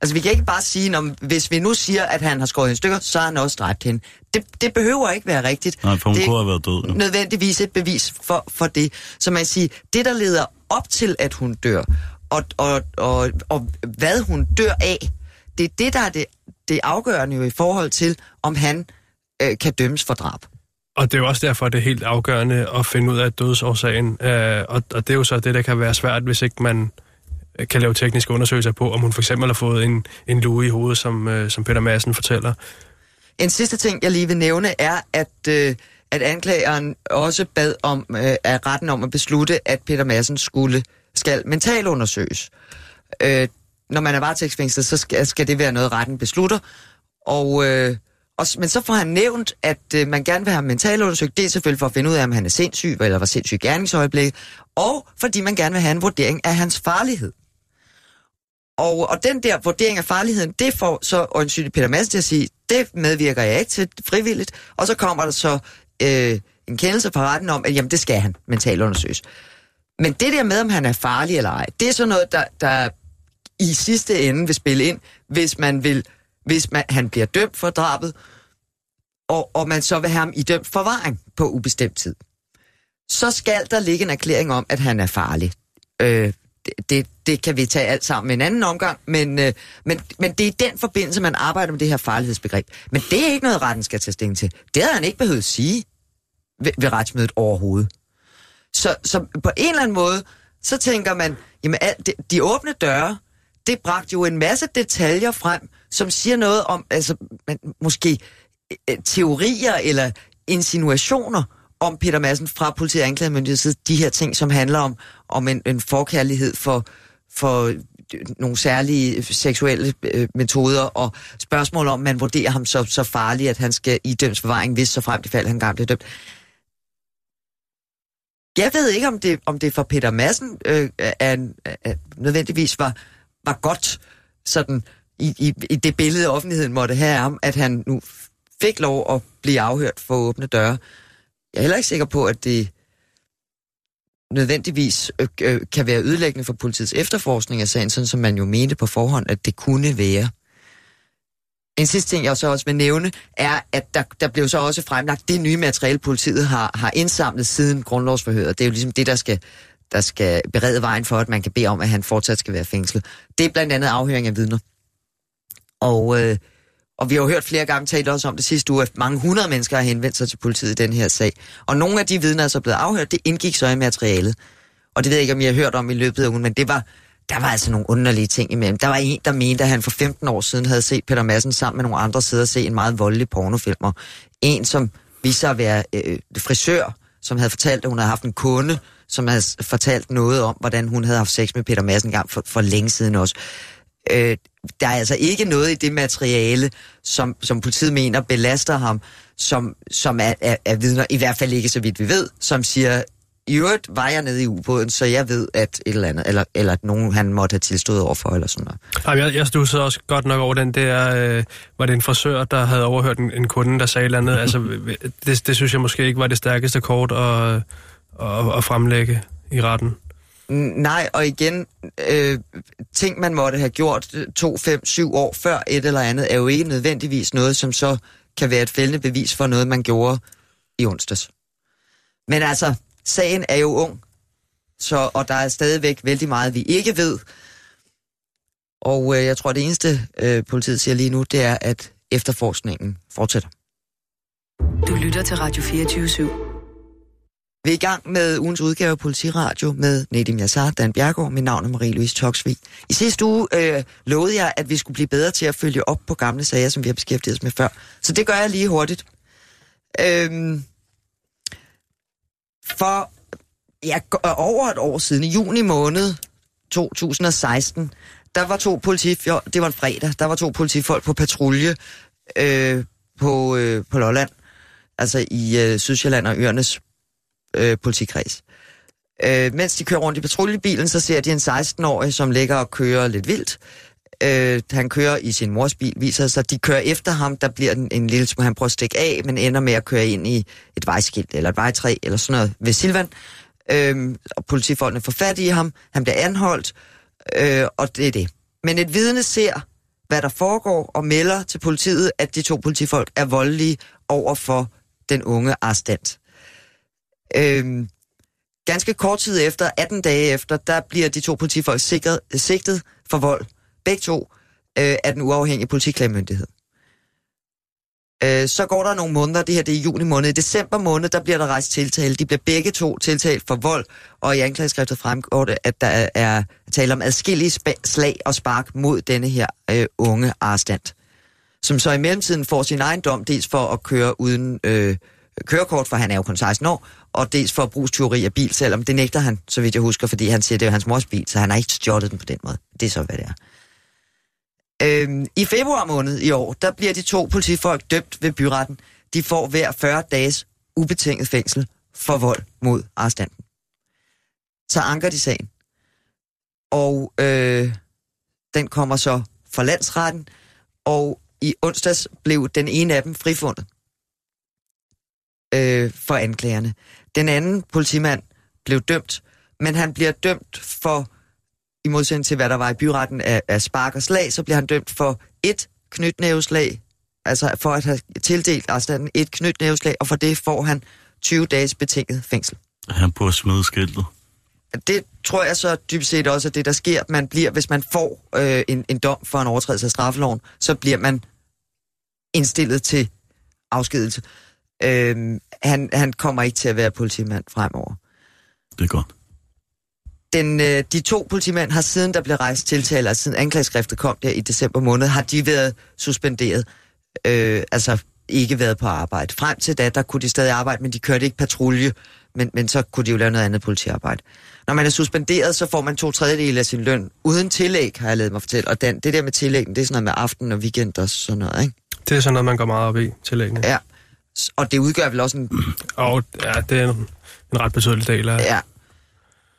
Altså vi kan ikke bare sige, når, hvis vi nu siger, at han har skåret hende i stykker, så har han også dræbt hende. Det, det behøver ikke være rigtigt. Nej, for hun det, kunne have været død. jo. nødvendigvis et bevis for, for det. Så man siger, det der leder op til, at hun dør, og, og, og, og hvad hun dør af, det er det, der er det, det afgørende jo i forhold til, om han øh, kan dømmes for drab. Og det er jo også derfor, det er helt afgørende at finde ud af dødsårsagen. Øh, og, og det er jo så det, der kan være svært, hvis ikke man øh, kan lave tekniske undersøgelser på, om hun for eksempel har fået en, en lue i hovedet, som, øh, som Peter Madsen fortæller. En sidste ting, jeg lige vil nævne, er, at, øh, at anklageren også bad om, øh, at retten om at beslutte, at Peter Madsen skulle skal mentalundersøges. Øh, når man er varetægtsfængslet, så skal, skal det være noget, retten beslutter. Og, øh, og, men så får han nævnt, at øh, man gerne vil have ham mentalundersøgt. Det er selvfølgelig for at finde ud af, om han er sindssyg, eller var sindssyg i gerningsøjeblikket. Og fordi man gerne vil have en vurdering af hans farlighed. Og, og den der vurdering af farligheden, det får så øjensynligt Peter Madsen til at sige, det medvirker jeg ikke til frivilligt. Og så kommer der så øh, en kendelse fra retten om, at jamen, det skal han mentalundersøges. Men det der med, om han er farlig eller ej, det er så noget, der, der i sidste ende vil spille ind, hvis man vil, hvis man, han bliver dømt for drabet, og, og man så vil have ham i dømt forvaring på ubestemt tid. Så skal der ligge en erklæring om, at han er farlig. Øh, det, det, kan vi tage alt sammen en anden omgang, men, øh, men, men det er i den forbindelse, man arbejder med det her farlighedsbegreb. Men det er ikke noget, retten skal tage stilling til. Det havde han ikke behøvet at sige ved, ved retsmødet overhovedet. Så, så på en eller anden måde, så tænker man, jamen alt, de, de åbne døre, det bragte jo en masse detaljer frem, som siger noget om, altså man, måske øh, teorier eller insinuationer om Peter Madsen fra politi- og anklagemyndighed, side, de her ting, som handler om, om en, en forkærlighed for, for nogle særlige seksuelle øh, metoder, og spørgsmål om, man vurderer ham så, så farlig, at han skal idømmes forvaring, hvis så frem til fald han engang bliver dømt. Jeg ved ikke, om det, om det for Peter Madsen øh, er, er, er, øh, nødvendigvis var, var godt sådan i, i, i det billede, offentligheden måtte have om, at han nu fik lov at blive afhørt for åbne døre. Jeg er heller ikke sikker på, at det nødvendigvis øh, øh, kan være ødelæggende for politiets efterforskning af sagen, sådan som man jo mente på forhånd, at det kunne være. En sidste ting, jeg så også vil nævne, er, at der, der blev så også fremlagt det nye materiale, politiet har, har indsamlet siden grundlovsforhøret. Det er jo ligesom det, der skal, der skal berede vejen for, at man kan bede om, at han fortsat skal være fængslet. Det er blandt andet afhøring af vidner. Og, øh, og vi har jo hørt flere gange talt også om det sidste uge, at mange hundrede mennesker har henvendt sig til politiet i den her sag. Og nogle af de vidner er så blevet afhørt, det indgik så i materialet. Og det ved jeg ikke, om I har hørt om i løbet af ugen, men det var, der var altså nogle underlige ting imellem. Der var en, der mente, at han for 15 år siden havde set Peter Madsen sammen med nogle andre sidde og se en meget voldelig pornofilm. Og en, som viste sig at være øh, frisør, som havde fortalt, at hun havde haft en kunde, som havde fortalt noget om, hvordan hun havde haft sex med Peter Madsen gang for, for længe siden også. Øh, der er altså ikke noget i det materiale, som, som politiet mener belaster ham, som, som er, er, er vidner, i hvert fald ikke så vidt vi ved, som siger, i øvrigt var jeg nede i ubåden, så jeg ved, at et eller andet, eller, eller at nogen han måtte have tilstået overfor, eller sådan noget. Jamen, jeg, jeg stussede også godt nok over den der, øh, var det en frisør, der havde overhørt en, en kunde, der sagde et eller andet. altså, det, det synes jeg måske ikke var det stærkeste kort at, at, at fremlægge i retten. Nej, og igen, øh, ting man måtte have gjort øh, to, fem, syv år før et eller andet, er jo ikke nødvendigvis noget, som så kan være et fældende bevis for noget, man gjorde i onsdags. Men altså, sagen er jo ung, så, og der er stadigvæk vældig meget, vi ikke ved. Og øh, jeg tror, det eneste, øh, politiet siger lige nu, det er, at efterforskningen fortsætter. Du lytter til Radio 24 /7. Vi er i gang med ugens udgave af Politiradio med Nedim Yassar, Dan Bjergård. Mit navn er Marie-Louise Toksvig. I sidste uge øh, lovede jeg, at vi skulle blive bedre til at følge op på gamle sager, som vi har beskæftiget os med før. Så det gør jeg lige hurtigt. Øhm, for ja, øh, over et år siden, i juni måned 2016, der var to politifolk, det var en fredag, der var to politifolk på patrulje øh, på, øh, på Lolland, altså i øh, Sydsjælland og Øernes øh, politikreds. Øh, mens de kører rundt i patruljebilen, så ser de en 16-årig, som ligger og kører lidt vildt. Øh, han kører i sin mors bil, viser sig, de kører efter ham, der bliver en, en lille smule, han prøver at stikke af, men ender med at køre ind i et vejskilt eller et vejtræ eller sådan noget ved Silvan. Øh, og politifolkene får fat i ham, han bliver anholdt, øh, og det er det. Men et vidne ser, hvad der foregår, og melder til politiet, at de to politifolk er voldelige over for den unge arrestant. Øhm, ganske kort tid efter, 18 dage efter, der bliver de to politifolk sikret, sigtet for vold. Begge to øh, af den uafhængige politiklagmyndighed. Øh, så går der nogle måneder, det her det er i juni måned. I december måned, der bliver der rejst tiltale. De bliver begge to tiltalt for vold, og i anklageskriftet fremgår det, at der er tale om adskillige slag og spark mod denne her øh, unge arrestant, som så i mellemtiden får sin egen dom, dels for at køre uden øh, kørekort, for han er jo kun 16 år, og dels for brugstyveri af bil, selvom det nægter han, så vidt jeg husker, fordi han siger, det er hans mors bil, så han har ikke stjålet den på den måde. Det er så, hvad det er. Øhm, I februar måned i år, der bliver de to politifolk dømt ved byretten. De får hver 40 dages ubetinget fængsel for vold mod arrestanten. Så anker de sagen. Og øh, den kommer så for landsretten, og i onsdags blev den ene af dem frifundet øh, for anklagerne. Den anden politimand blev dømt, men han bliver dømt for, i modsætning til hvad der var i byretten af, af spark og slag, så bliver han dømt for et knytnæveslag, altså for at have tildelt arrestanten et knytnæveslag, og for det får han 20 dages betinget fængsel. Han burde smide skiltet. Det tror jeg så dybest set også er det, der sker. Man bliver, hvis man får øh, en, en dom for en overtrædelse af straffeloven, så bliver man indstillet til afskedelse. Øhm, han, han kommer ikke til at være politimand fremover. Det er godt. Den, øh, de to politimænd har siden der blev rejst tiltaler, siden anklageskriftet kom der i december måned, har de været suspenderet. Øh, altså ikke været på arbejde. Frem til da, der kunne de stadig arbejde, men de kørte ikke patrulje, men, men så kunne de jo lave noget andet politiarbejde. Når man er suspenderet, så får man to tredjedel af sin løn uden tillæg, har jeg lavet mig fortælle. Og den, det der med tillæggen, det er sådan noget med aften og weekend og sådan noget, ikke? Det er sådan noget, man går meget op i, tillæggene. Ja. Og det udgør vel også en... Og ja, det er en, en ret betydelig del af... Ja.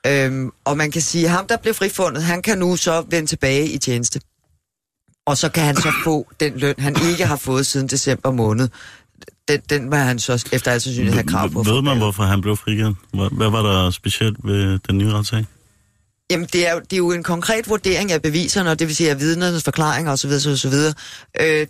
Øhm, og man kan sige, at ham, der blev frifundet, han kan nu så vende tilbage i tjeneste. Og så kan han så få den løn, han ikke har fået siden december måned. Den, den var han så efter alt sandsynlighed have krav på. Ved man, hvorfor han blev frigivet? Hvad var der specielt ved den nye retssag? Jamen, det er, jo, det er jo en konkret vurdering af beviserne, og det vil sige af vidnernes forklaringer osv. osv. Øh,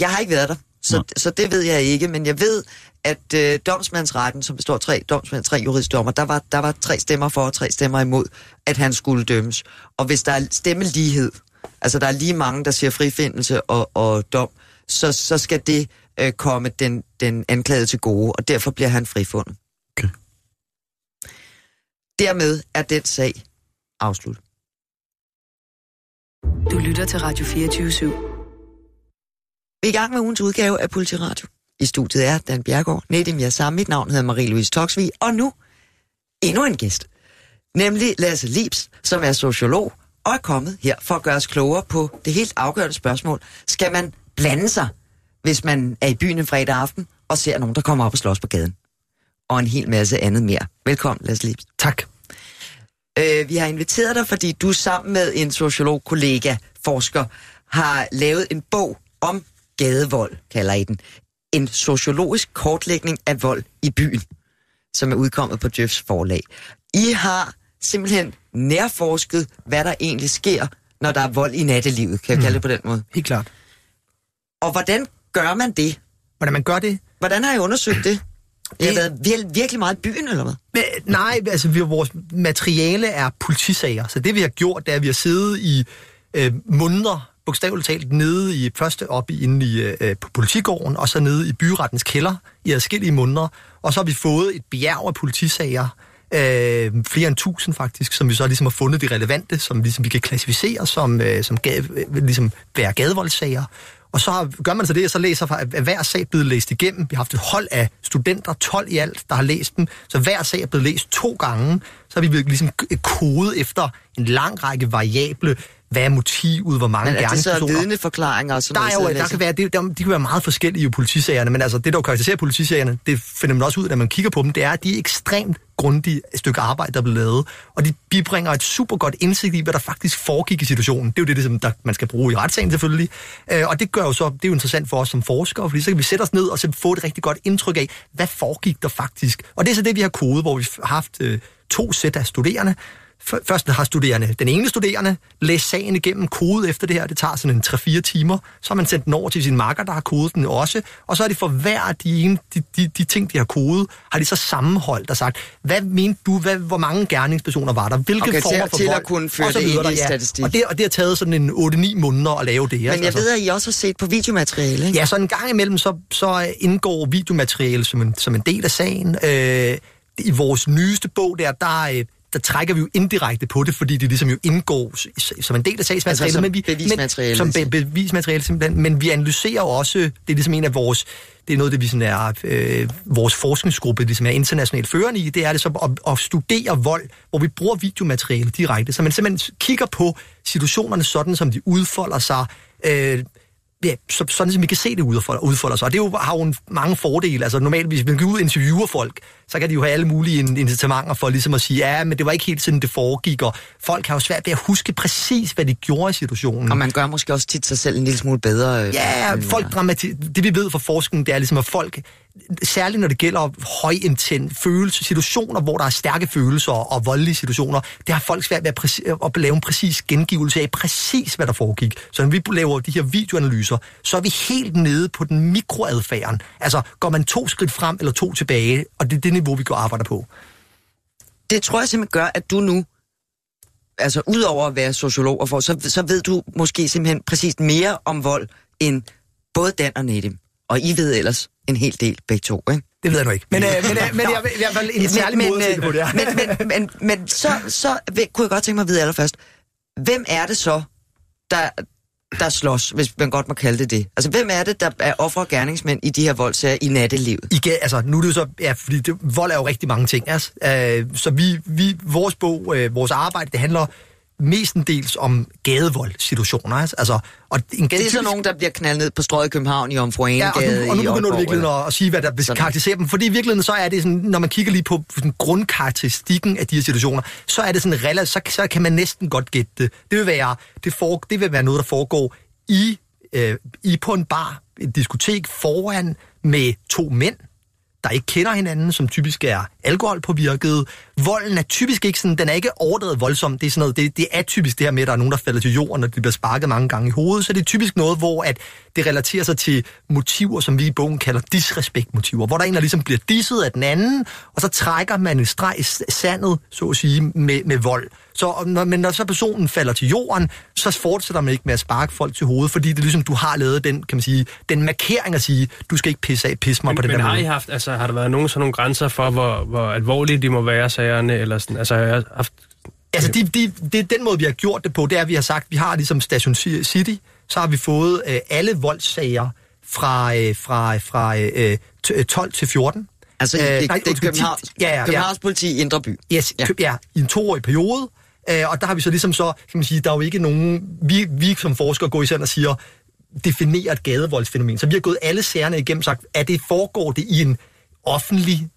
jeg har ikke været der, så, så det ved jeg ikke, men jeg ved, at øh, domsmandsretten, som består af tre domsmænd, tre juristdommer, der var, der var tre stemmer for og tre stemmer imod, at han skulle dømmes. Og hvis der er stemmelighed, altså der er lige mange, der siger frifindelse og, og dom, så, så skal det øh, komme den, den anklagede til gode, og derfor bliver han frifundet. Okay. Dermed er den sag afsluttet. Du lytter til Radio 24 /7. Vi er i gang med ugens udgave af Politiradio. I studiet er Dan Bjergård, Nedim Yassar, mit navn hedder Marie-Louise Toksvig, og nu endnu en gæst. Nemlig Lasse Lips, som er sociolog og er kommet her for at gøre os klogere på det helt afgørende spørgsmål. Skal man blande sig, hvis man er i byen en fredag aften og ser nogen, der kommer op og slås på gaden? Og en hel masse andet mere. Velkommen, Lars Lips. Tak. Øh, vi har inviteret dig, fordi du sammen med en sociolog-kollega, forsker, har lavet en bog om gadevold, kalder I den. En sociologisk kortlægning af vold i byen, som er udkommet på Jeffs forlag. I har simpelthen nærforsket, hvad der egentlig sker, når der er vold i nattelivet, kan jeg kalde det på den måde. Helt klart. Og hvordan gør man det? Hvordan man gør det? Hvordan har I undersøgt det? Det har været vir- virkelig meget i byen, eller hvad? Men, nej, altså vi, vores materiale er politisager, så det vi har gjort, det er, at vi har siddet i øh, måneder, bogstaveligt talt, nede i første op i, inde i, øh, øh, på politigården, og så nede i byrettens kælder i adskillige måneder, og så har vi fået et bjerg af politisager, øh, flere end tusind faktisk, som vi så ligesom har fundet de relevante, som ligesom vi kan klassificere som, øh, som gade, øh, ligesom være gadevoldssager. Og så har, gør man så det, og så læser at hver sag blevet læst igennem. Vi har haft et hold af studenter, 12 i alt, der har læst dem. Så hver sag er blevet læst to gange. Så har vi ligesom kodet efter en lang række variable. Hvad er motivet? Hvor mange Men er det så vidneforklaringer og sådan Der noget? er jo, der læser? kan være, det, der, de kan være meget forskellige i politisagerne, men altså det, der karakteriserer politisagerne, det finder man også ud, når man kigger på dem, det er, at de er ekstremt grundige stykke arbejde, der er blevet lavet, og de bibringer et super godt indsigt i, hvad der faktisk foregik i situationen. Det er jo det, ligesom, der, man skal bruge i retssagen selvfølgelig, øh, og det gør jo så, det er jo interessant for os som forskere, fordi så kan vi sætte os ned og så få et rigtig godt indtryk af, hvad foregik der faktisk. Og det er så det, vi har kodet, hvor vi har haft øh, to sæt af studerende, Først har studerende, den ene studerende, læst sagen igennem, kode efter det her, det tager sådan en 3-4 timer, så har man sendt den over til sin makker, der har kodet den også, og så har de for hver de, ene, de, de, de ting, de har kodet, har de så sammenholdt og sagt, hvad mente du, hvad, hvor mange gerningspersoner var der, hvilke Okay, til- former for til at vold, kunne føre og det ind i ja. statistik. Og det, og det har taget sådan en 8-9 måneder at lave det. Men jeg ved, at I også har set på videomateriale, ikke? Ja, så en gang imellem, så, så indgår videomateriale som en, som en del af sagen. Øh, I vores nyeste bog der, der, øh, der trækker vi jo indirekte på det, fordi det ligesom jo indgår som en del af sagsmaterialet. Altså som men vi, bevismateriale. Men, som be, bevismateriale simpelthen. Men vi analyserer også, det er ligesom en af vores, det er noget, det vi sådan er, øh, vores forskningsgruppe ligesom er internationalt førende i, det er det så at, at studere vold, hvor vi bruger videomateriale direkte, så man simpelthen kigger på situationerne sådan, som de udfolder sig, øh, Ja, så, sådan som vi kan se det udfolder, udfolder sig. Og det jo, har jo en, mange fordele. Altså normalt, hvis man går ud og interviewer folk, så kan de jo have alle mulige in- incitamenter for ligesom at sige, ja, men det var ikke helt sådan, det foregik, og folk har jo svært ved at huske præcis, hvad de gjorde i situationen. Og man gør måske også tit sig selv en lille smule bedre. øh, Ja, folk dramati- det vi ved fra forskningen, det er ligesom, at folk, særligt når det gælder højintent følelser, situationer, hvor der er stærke følelser og voldelige situationer, det har folk svært ved at, præci- at lave en præcis gengivelse af præcis, hvad der foregik. Så når vi laver de her videoanalyser, så er vi helt nede på den mikroadfærden. Altså, går man to skridt frem eller to tilbage, og det er det niveau, vi går og arbejder på. Det tror jeg simpelthen gør, at du nu, altså udover at være sociolog, og for, så, så ved du måske simpelthen præcis mere om vold, end både Dan og Nedim. Og I ved ellers en hel del begge to, ikke? Det ved jeg nu ikke. Men, øh, men, øh, men jeg vil i hvert fald en særlig måde at se det på det her. men, men, men, men så, så kunne jeg godt tænke mig at vide allerførst, hvem er det så, der, der slås, hvis man godt må kalde det det? Altså, hvem er det, der er ofre og gerningsmænd i de her voldsager i nattelivet? Igen, altså, nu er det jo så, ja, fordi det, vold er jo rigtig mange ting, altså. Øh, så vi, vi, vores bog, øh, vores arbejde, det handler mestendels om gadevold-situationer, altså. og en gade, Det er sådan nogen, der bliver knaldet ned på strøget i København i Omfru Ja, og nu, og nu begynder du Aalborg, virkelig eller- at, at sige, hvad der Sådan. karakteriserer dem. Fordi i virkeligheden, så er det sådan, når man kigger lige på sådan grundkarakteristikken af de her situationer, så er det sådan relativt, så, så kan man næsten godt gætte det. Det vil være, det, for, det vil være noget, der foregår i, øh, i på en bar, et diskotek foran med to mænd, der ikke kender hinanden, som typisk er alkoholpåvirket. Volden er typisk ikke sådan, den er ikke overdrevet voldsom. Det er sådan noget, det, det er typisk det her med, at der er nogen, der falder til jorden, og de bliver sparket mange gange i hovedet. Så det er typisk noget, hvor at det relaterer sig til motiver, som vi i bogen kalder disrespektmotiver, hvor der en, der ligesom bliver disset af den anden, og så trækker man en streg i sandet, så at sige, med, med vold. Så, når, men når så personen falder til jorden, så fortsætter man ikke med at sparke folk til hovedet, fordi det er ligesom, du har lavet den, kan man sige, den markering at sige, du skal ikke pisse af, pisse mig Men, på den men der har måde. I haft, altså har der været nogen sådan nogle grænser for, hvor, hvor alvorlige de må være, sagerne, eller sådan, altså har jeg haft... Altså, de, de, det er den måde, vi har gjort det på, det er, at vi har sagt, vi har ligesom Station City, så har vi fået øh, alle voldssager fra, øh, fra, fra øh, t- 12 til 14. Altså, Øh, det, nej, det, det er Københavns, ja, ja, ja. Københavns politi i Indre By. Yes, Ja. ja. ja, i en toårig periode. Øh, og der har vi så ligesom så, kan man sige, der er jo ikke nogen... Vi, vi som forskere går især og siger, definerer et gadevoldsfænomen. Så vi har gået alle sagerne igennem sagt, er det foregår det i en offentlig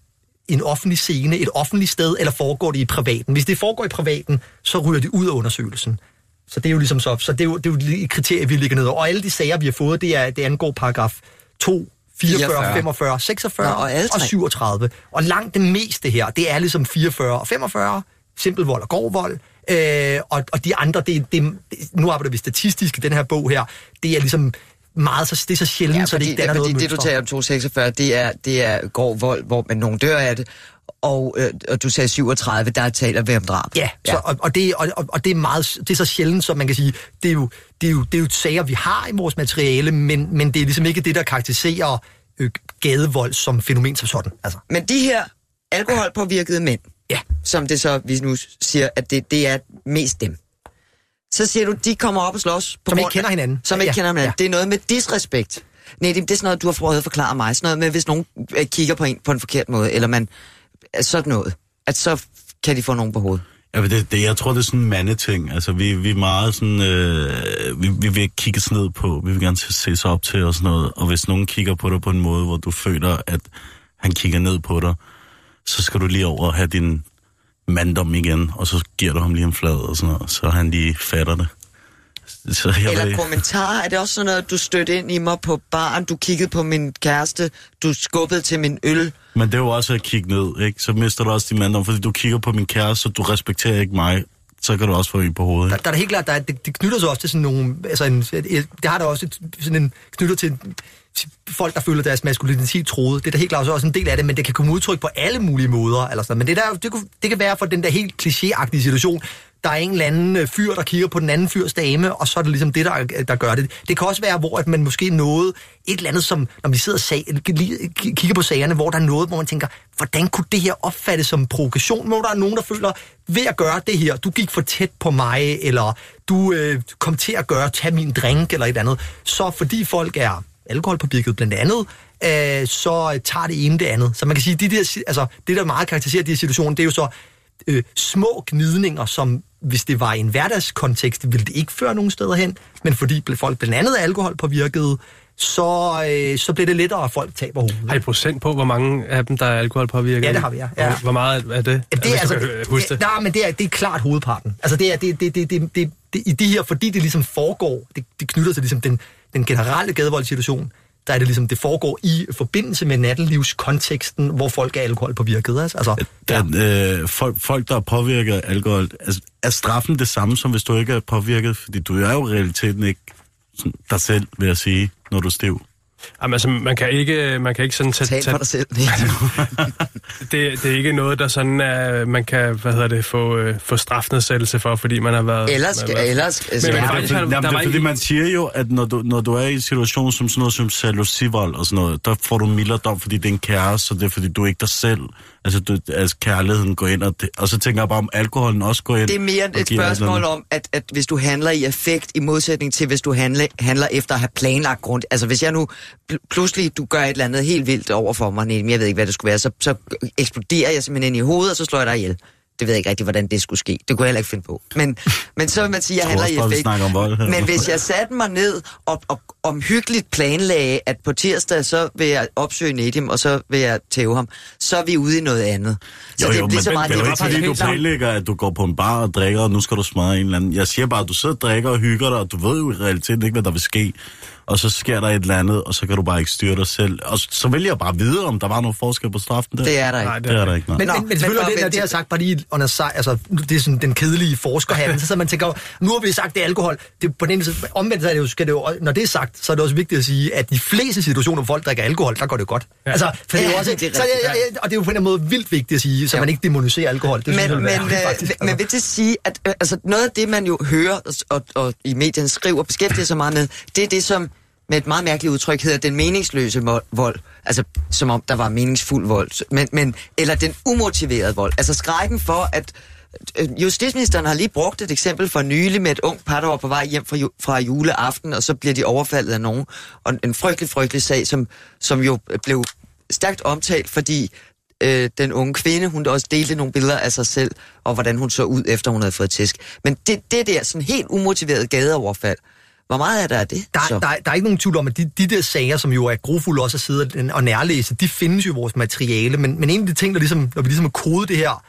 en offentlig scene, et offentligt sted, eller foregår det i privaten? Hvis det foregår i privaten, så ryger det ud af undersøgelsen. Så det er jo ligesom så, så det er jo, det er jo et kriterie, vi ligger ned over. Og alle de sager, vi har fået, det, er, det angår paragraf 2, 44, 44. 45, 46 Nå, og og tre. 37. Og langt det meste her, det er ligesom 44 og 45, simpel vold og grov vold. Øh, og, og de andre, det, det, nu arbejder vi statistisk i den her bog her, det er ligesom meget, så, det er så sjældent, Ja, så det fordi, ikke danner fordi noget det, du mønster. taler om 246, det er, det er grov vold, hvor man nogen dør af det, og, øh, og du sagde 37, der taler vi om drab. Ja, så, og, og, det, og, og- og det, er meget, det er så sjældent, som man kan sige, det er jo, det er jo, det er jo sager, vi har i vores materiale, men, men det er ligesom ikke det, der karakteriserer øh, gadevold som fænomen som sådan. Altså, Men de her alkoholpåvirkede mænd, ja. som det så, vi nu siger, at det, det er mest dem. Så siger du, de kommer op og slås. På Som ikke kender hinanden. Som ikke Ja, kender hinanden. ja. Det er noget med disrespekt. Nej, det, det er sådan noget, du har prøvet at forklare mig. Sådan noget med, hvis nogen øh, kigger på en på en forkert måde, eller man... Sådan noget. At så kan de få nogen på hovedet. Ja, men det, det, jeg tror, det er sådan en mandeting. Altså, vi, vi er meget sådan... Øh, vi, vi vil ikke kigge ned på. Vi vil gerne se sig op til og sådan noget. Og hvis nogen kigger på dig på en måde, hvor du føler, at han kigger ned på dig, så skal du lige over og have din manddom igen, og så giver du ham lige en flad og sådan noget, så han lige fatter det. Så jeg Eller ved- kommentarer, er det også sådan noget, du stødte ind i mig på baren, du kiggede på min kæreste, du skubbede til min øl. Men det er jo også at kigge ned, ikke? Så mister du også din manddom, fordi du kigger på min kæreste, så du respekterer ikke mig. Så kan du også få en på hovedet. Der, ikke? der er det helt klart, der er, det, det knytter sig også til sådan nogle, altså en, et, et, det har der også et, sådan en, knytter til folk, der føler deres maskulinitet troet. Det er da helt klart også en del af det, men det kan komme udtryk på alle mulige måder. Eller sådan. Men det, der, det, kunne- det kan være for den der helt klichéagtige situation, der er en eller anden øh, fyr, der kigger på den anden fyrs dame, og så er det ligesom det, der, øh, der gør det. Det kan også være, hvor at man måske nåede et eller andet, som når vi sidder og sag, øh, kigger på sagerne, hvor der er noget, hvor man tænker, hvordan kunne det her opfattes som provokation? Hvor der er nogen, der føler, ved at gøre det her, du gik for tæt på mig, eller du øh, kom til at gøre, tage min drink, eller et eller andet. Så fordi folk er alkoholpåvirket blandt andet, øh, så tager det ene det andet. Så man kan sige, de der, altså, det der meget karakteriserer de her situationer, det er jo så øh, små gnidninger, som hvis det var i en hverdagskontekst, ville det ikke føre nogen steder hen, men fordi folk blandt andet er alkoholpåvirket, så, øh, så bliver det lettere, at folk taber hovedet. Har I procent på, hvor mange af dem, der er alkoholpåvirket? Ja, det har vi, ja. Ja. Hvor- Hvor meget er det? Ja, det er altså, kan huske det. nej, men det er, det er klart hovedparten. Altså det er, det, det, det, det, det, det, i de her, fordi det ligesom foregår, det, det knytter sig ligesom den, den generelle gadevoldssituation, der er det ligesom, det foregår i forbindelse med nattelivskonteksten, hvor folk er alkoholpåvirket. Altså, altså ja. Øh, folk, folk, der er påvirket af alkohol, altså, er straffen det samme, som hvis du ikke er påvirket? Fordi du er jo i realiteten ikke sådan, dig selv, vil jeg sige, når du er stiv. Jamen, altså, man kan ikke, man kan ikke sådan tage, Tal for dig selv. det, det er ikke noget, der sådan er, man kan, hvad hedder det, få, øh, få strafnedsættelse for, fordi man har været... Ellers, man har været- ellers, Men- Men er, faktisk, fordi, jamen, det er fordi, man siger jo, at når du, når du er i en situation som sådan noget som jalousivold og sådan noget, der får du mildere dom, fordi det er en kæreste, så det er fordi, du er ikke dig selv. Altså, du, altså kærligheden går ind, og, det, og så tænker jeg bare, om alkoholen også går ind. Det er mere et spørgsmål om, at, at hvis du handler i effekt, i modsætning til, hvis du handler, handler efter at have planlagt grund. Altså hvis jeg nu pludselig, du gør et eller andet helt vildt over for mig, jeg ved ikke, hvad det skulle være, så, så eksploderer jeg simpelthen ind i hovedet, og så slår jeg dig ihjel. Det ved jeg ikke rigtig, hvordan det skulle ske. Det kunne jeg heller ikke finde på. Men, men så vil man sige, at jeg handler i effekt. om vold. Men hvis jeg satte mig ned og, og omhyggeligt planlagde, at på tirsdag, så vil jeg opsøge Nedim, og så vil jeg tæve ham, så er vi ude i noget andet. Så jo, det jo, bliver så meget det er jo ikke fordi, du planlægger, at du går på en bar og drikker, og nu skal du smadre en eller anden. Jeg siger bare, at du sidder og drikker og hygger dig, og du ved jo i realiteten ikke, hvad der vil ske. Og så sker der et eller andet, og så kan du bare ikke styre dig selv. Og så- så vil jeg bare vide, om der var noget forskel på straffen der. Det er der ikke. Nej, det er der ikke. Nej. Men, Nå, men, men selvfølgelig men men, det, når det har sagt, bare lige under sig, altså, det er sådan den kedelige forskerhatten, så sidder man og tænker, nu har vi sagt, det er alkohol. Det, er på den ene side, omvendt så er det jo, skal det jo, når det er sagt, så er det også vigtigt at sige, at de fleste situationer, hvor folk drikker alkohol, der går det godt. Ja. Altså, for det er jo Ja, også, det er så, jeg, jeg, og det er jo på en eller anden måde vildt vigtigt at sige, så Jo. man ikke demoniserer alkohol. Det synes men, vil være men, øh, faktisk. men vil det sige, at øh, altså, noget af det, man jo hører og, og i medierne skriver og beskæftiger sig meget med, det er det, som med et meget mærkeligt udtryk hedder den meningsløse vold. Altså, som om der var meningsfuld vold. Men, men, eller den umotiverede vold. Altså skrækken for, at øh, Justitsministeren har lige brugt et eksempel for nylig med et ung par, der var på vej hjem fra, ju- fra juleaften, og så bliver de overfaldet af nogen. Og en frygtelig, frygtelig sag, som, som jo blev stærkt omtalt, fordi øh, den unge kvinde, hun også delte nogle billeder af sig selv, og hvordan hun så ud, efter hun havde fået tæsk. Men det, det der sådan helt umotiveret gadeoverfald, hvor meget er der af det? Der, så? der, der er ikke nogen tvivl om, at de, de der sager, som jo er grofulde også at sidde og nærlæse, de findes jo i vores materiale, men, men en af de ting, der ligesom, når vi ligesom har kodet det her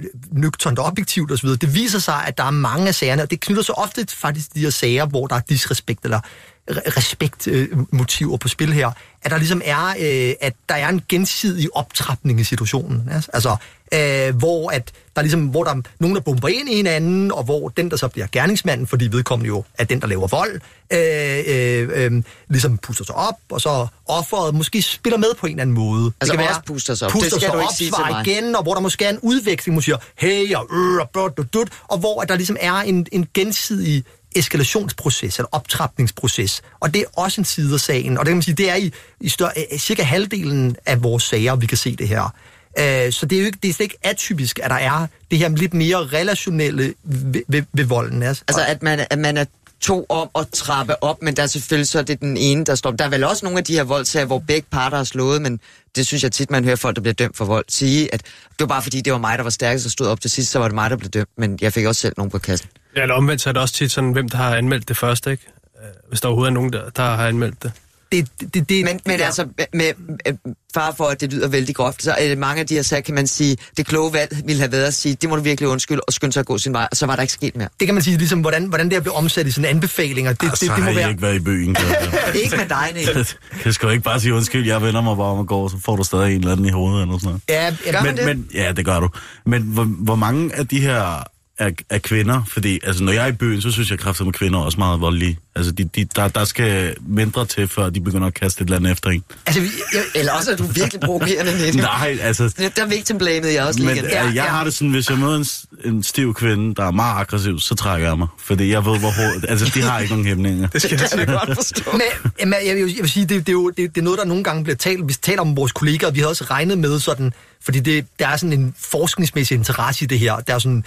øh, nøgternt objektivt osv., det viser sig, at der er mange af sagerne, og det knytter sig ofte faktisk til de her sager, hvor der er disrespekt eller respektmotiver på spil her, at der ligesom er, øh, at der er en gensidig optrapning i situationen. Altså, øh, hvor at der ligesom, hvor der er nogen, der bomber ind i hinanden, og hvor den, der så bliver gerningsmanden, fordi vedkommende jo er den, der laver vold, øh, øh, øh, ligesom puster sig op, og så offeret måske spiller med på en eller anden måde. Altså det kan også puster sig op. Puster det skal sig du ikke op, sige til igen, og hvor der måske er en udveksling, hvor man siger, hey, og øh, og dut, dut, dut, og hvor at der ligesom er en, en gensidig eskalationsproces, eller optrapningsproces. Og det er også en side af sagen. Og det kan man sige, det er i, i større, øh, øh, cirka halvdelen af vores sager, vi kan se det her. Uh, så det er jo ikke, det er slet ikke atypisk, at der er det her lidt mere relationelle ved, ved, ved volden. Altså, Altså, at man, at man er to om at trappe op, men der er selvfølgelig så det er den ene, der står. Der er vel også nogle af de her voldsager, hvor begge parter har slået, men det synes jeg tit, man hører folk, der bliver dømt for vold, sige, at det var bare fordi, det var mig, der var stærkest og stod op til sidst, så var det mig, der blev dømt, men jeg fik også selv nogen på kassen. Ja, eller omvendt, så er det også tit sådan, hvem der har anmeldt det først, ikke? Øh, hvis der overhovedet er nogen, der, der har anmeldt det det, det, det, Men, men ja. altså, med, med far for, at det lyder vældig groft, så er det mange af de her sager, kan man sige, det kloge valg ville have været at sige, det må du virkelig undskylde, og skynde sig at gå sin vej, og så var der ikke sket mere. det kan man sige, ligesom, hvordan, hvordan det her blev omsat i sådan anbefalinger. Det, Det, det, det, det må har være... ikke været i byen. Ikke med dig, Nick. jeg skal jo ikke bare sige undskyld, jeg vender mig bare om og går, så får du stadig en eller anden i hovedet eller sådan noget. Ja, ja, man men, det? men, ja, det gør du. Men hvor, hvor mange af de her er, er kvinder? Fordi altså, når jeg er i byen, så synes jeg kraftigt med kvinder er også meget voldelige. Altså, de, de, der, der skal mindre til, før de begynder at kaste et eller andet efter en. altså, Eller også er du virkelig provokerende, Nick. Nej, altså... Der er victimblamet jeg også lige Men igen. ja, jeg ja. har det sådan, hvis jeg møder en, en stiv kvinde, der er meget aggressiv, så trækker jeg mig. Fordi jeg ved, hvor hårdt... Altså, de har ikke nogen hæmninger. Det skal jeg godt forstå. Men jamen, jeg, vil, jeg vil sige, det, det, er jo, det, det er noget, der nogle gange bliver talt. Vi taler om vores kolleger, og vi har også regnet med sådan, fordi det, der er sådan en forskningsmæssig interesse i det her. Der er sådan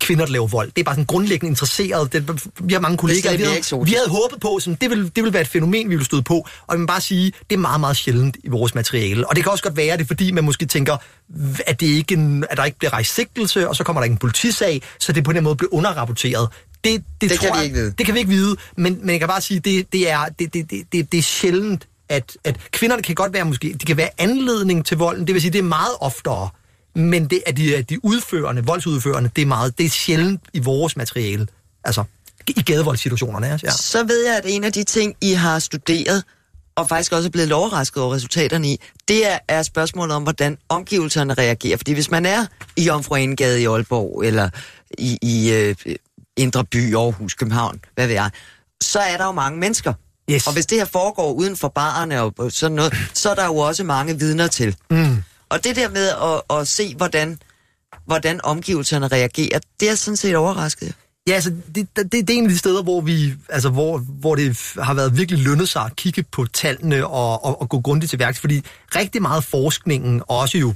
kvinder, der laver vold. Det er bare sådan grundlæggende interesseret. Det, vi har mange kolleger. slet Vi havde, vi havde håbet på, sådan, det, vil, det vil være et fænomen, vi ville støde på. Og jeg vil bare sige, det er meget, meget sjældent i vores materiale. Og det kan også godt være, at det fordi man måske tænker, at, det ikke en, at der ikke bliver rejst sigtelse, og så kommer der ikke en politisag, så det på den måde bliver underrapporteret. Det, det, Det kan tror vi jeg- ikke vide. Det kan vi ikke vide, men, men jeg kan bare sige, det, det, er, det, det, det, det, det er sjældent, at, at kvinderne kan godt være måske, de kan være anledning til volden, det vil sige, det er meget oftere, men det, at de, at de udførende, voldsudførende, det er meget, det er sjældent i vores materiale, altså i gadevoldssituationerne. Ja. Så ved jeg, at en af de ting, I har studeret, og faktisk også er blevet overrasket over resultaterne i, det er, spørgsmålet om, hvordan omgivelserne reagerer. Fordi hvis man er i Anegade i Aalborg, eller i, i øh, Indre By, Aarhus, København, hvad ved jeg, så er der jo mange mennesker. Yes. Og hvis det her foregår uden for barerne og og sådan noget, så er der jo også mange vidner til. Mm. Og det der med at, at se, hvordan, hvordan omgivelserne reagerer, det er sådan set overrasket. Ja, altså, det, det, det er en af de steder, hvor, vi, altså, hvor, hvor det har været virkelig lønnet sig at kigge på tallene og, og, og gå grundigt til værks, fordi rigtig meget forskningen, og også jo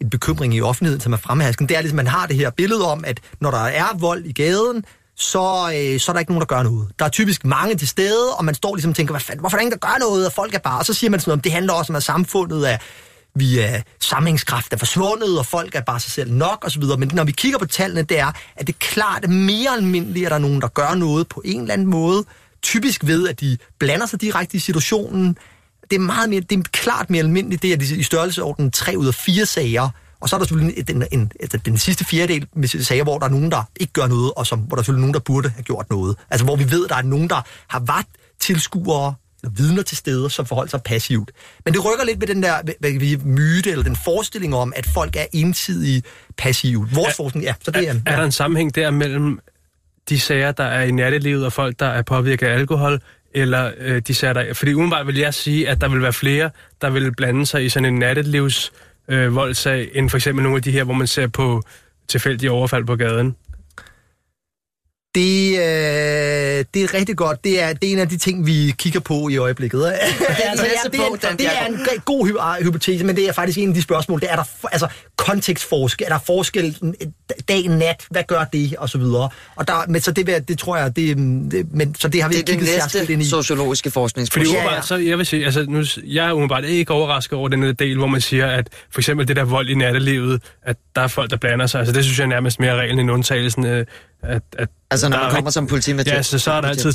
en bekymring i offentligheden, som er fremherskende, det er ligesom, man har det her billede om, at når der er vold i gaden, så, øh, så er der ikke nogen, der gør noget. Der er typisk mange til stede, og man står ligesom og tænker, hvad fanden, hvorfor er der ingen, der gør noget, og folk er bare... Og så siger man sådan noget, om det handler også om, at samfundet er, vi er sammenhængskraft er forsvundet, og folk er bare sig selv nok osv. Men når vi kigger på tallene, det er, at det er klart at mere almindeligt, at der er nogen, der gør noget på en eller anden måde. Typisk ved, at de blander sig direkte i situationen. Det er, meget mere, det er klart mere almindeligt, det er i størrelseorden 3 ud af 4 sager. Og så er der selvfølgelig den, en, altså den sidste fjerdedel med sager, hvor der er nogen, der ikke gør noget, og som, hvor der er selvfølgelig nogen, der burde have gjort noget. Altså hvor vi ved, at der er nogen, der har været tilskuere vidner til steder, som forholder sig passivt. Men det rykker lidt ved den der hvad vi, myte, eller den forestilling om, at folk er ensidige passivt. Vores forskning, ja, så det er... Er, er der en sammenhæng der mellem de sager, der er i nattelivet, og folk, der er påvirket af alkohol, eller øh, de sager, der... Fordi umiddelbart vil jeg sige, at der vil være flere, der vil blande sig i sådan en nattelivs øh, voldsag, end for eksempel nogle af de her, hvor man ser på tilfældige overfald på gaden. Det, øh, det er rigtig godt. Det er, det er en af de ting, vi kigger på i øjeblikket. Det er, næste det, er, punkt, Dan det er en god hy- ah, hypotese, men det er faktisk en af de spørgsmål. Det er der altså, kontekstforskel. Er der forskel dag, nat? Hvad gør det? Og så videre. Og der, men så det, vil det tror jeg, det, mm, det, men, så det har vi Det er ikke det kigget særskilt ind i. sociologiske Fordi forskningsprojekt. Ja, ja. så jeg vil sige, altså nu, jeg er umiddelbart ikke overrasket over den del, hvor man siger, at for eksempel det der vold i nattelivet, at der er folk, der blander sig. Altså det synes jeg er nærmest mere reglen end undtagelsen. Øh, at, at Altså når man er kommer som politimæssig. Ja, så, så er der altid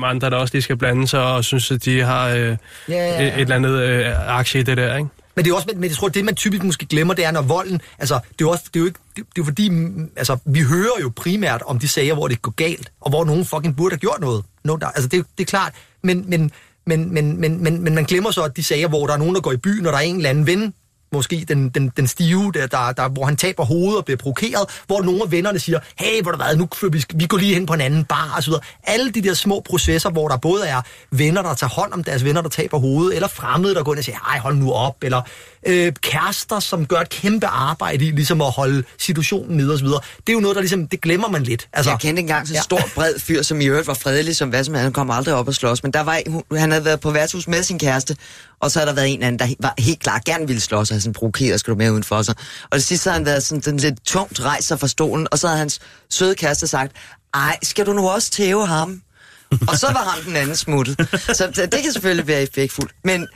3-4-5 andre, der også lige skal blande sig og synes, at de har øh, Ja, ja, ja. et, eller andet øh, aktie i det der, ikke? Men det er også, men jeg tror, det man typisk måske glemmer, det er, når volden, altså, det er jo også, det er jo ikke, det, det er fordi, mm, altså, vi hører jo primært om de sager, hvor det går galt, og hvor nogen fucking burde have gjort noget. No, der, altså, det, er det er klart, men, men, men, men, men, men, men man glemmer så at de sager, hvor der er nogen, der går i byen, og der er en eller anden ven, måske den, den, den stive, der, der, der, hvor han taber hovedet og bliver provokeret, hvor nogle af vennerne siger, hey, hvor der været, nu vi, vi går lige hen på en anden bar, og så videre. Alle de der små processer, hvor der både er venner, der tager hånd om deres venner, der taber hovedet, eller fremmede, der går ind og siger, ej, hold nu op, eller øh, kærester, som gør et kæmpe arbejde i ligesom at holde situationen nede og så videre. Det er jo noget, der ligesom, det glemmer man lidt. Altså, Jeg kendte engang sådan en Ja. stor, bred fyr, som i øvrigt var fredelig som hvad som. Han kom aldrig op og slås. Men der var, han havde været på værtshus med sin kæreste, og så har der været en anden, der var helt klart gerne ville slås, og havde sådan provokeret, skal du med udenfor sig. Og det sidste så havde han været sådan den lidt tungt rejser fra stolen, og så havde hans søde kæreste sagt, ej, skal du nu også tæve ham? og så var ham den anden smuttet. Så det det kan selvfølgelig være effektfuldt. Men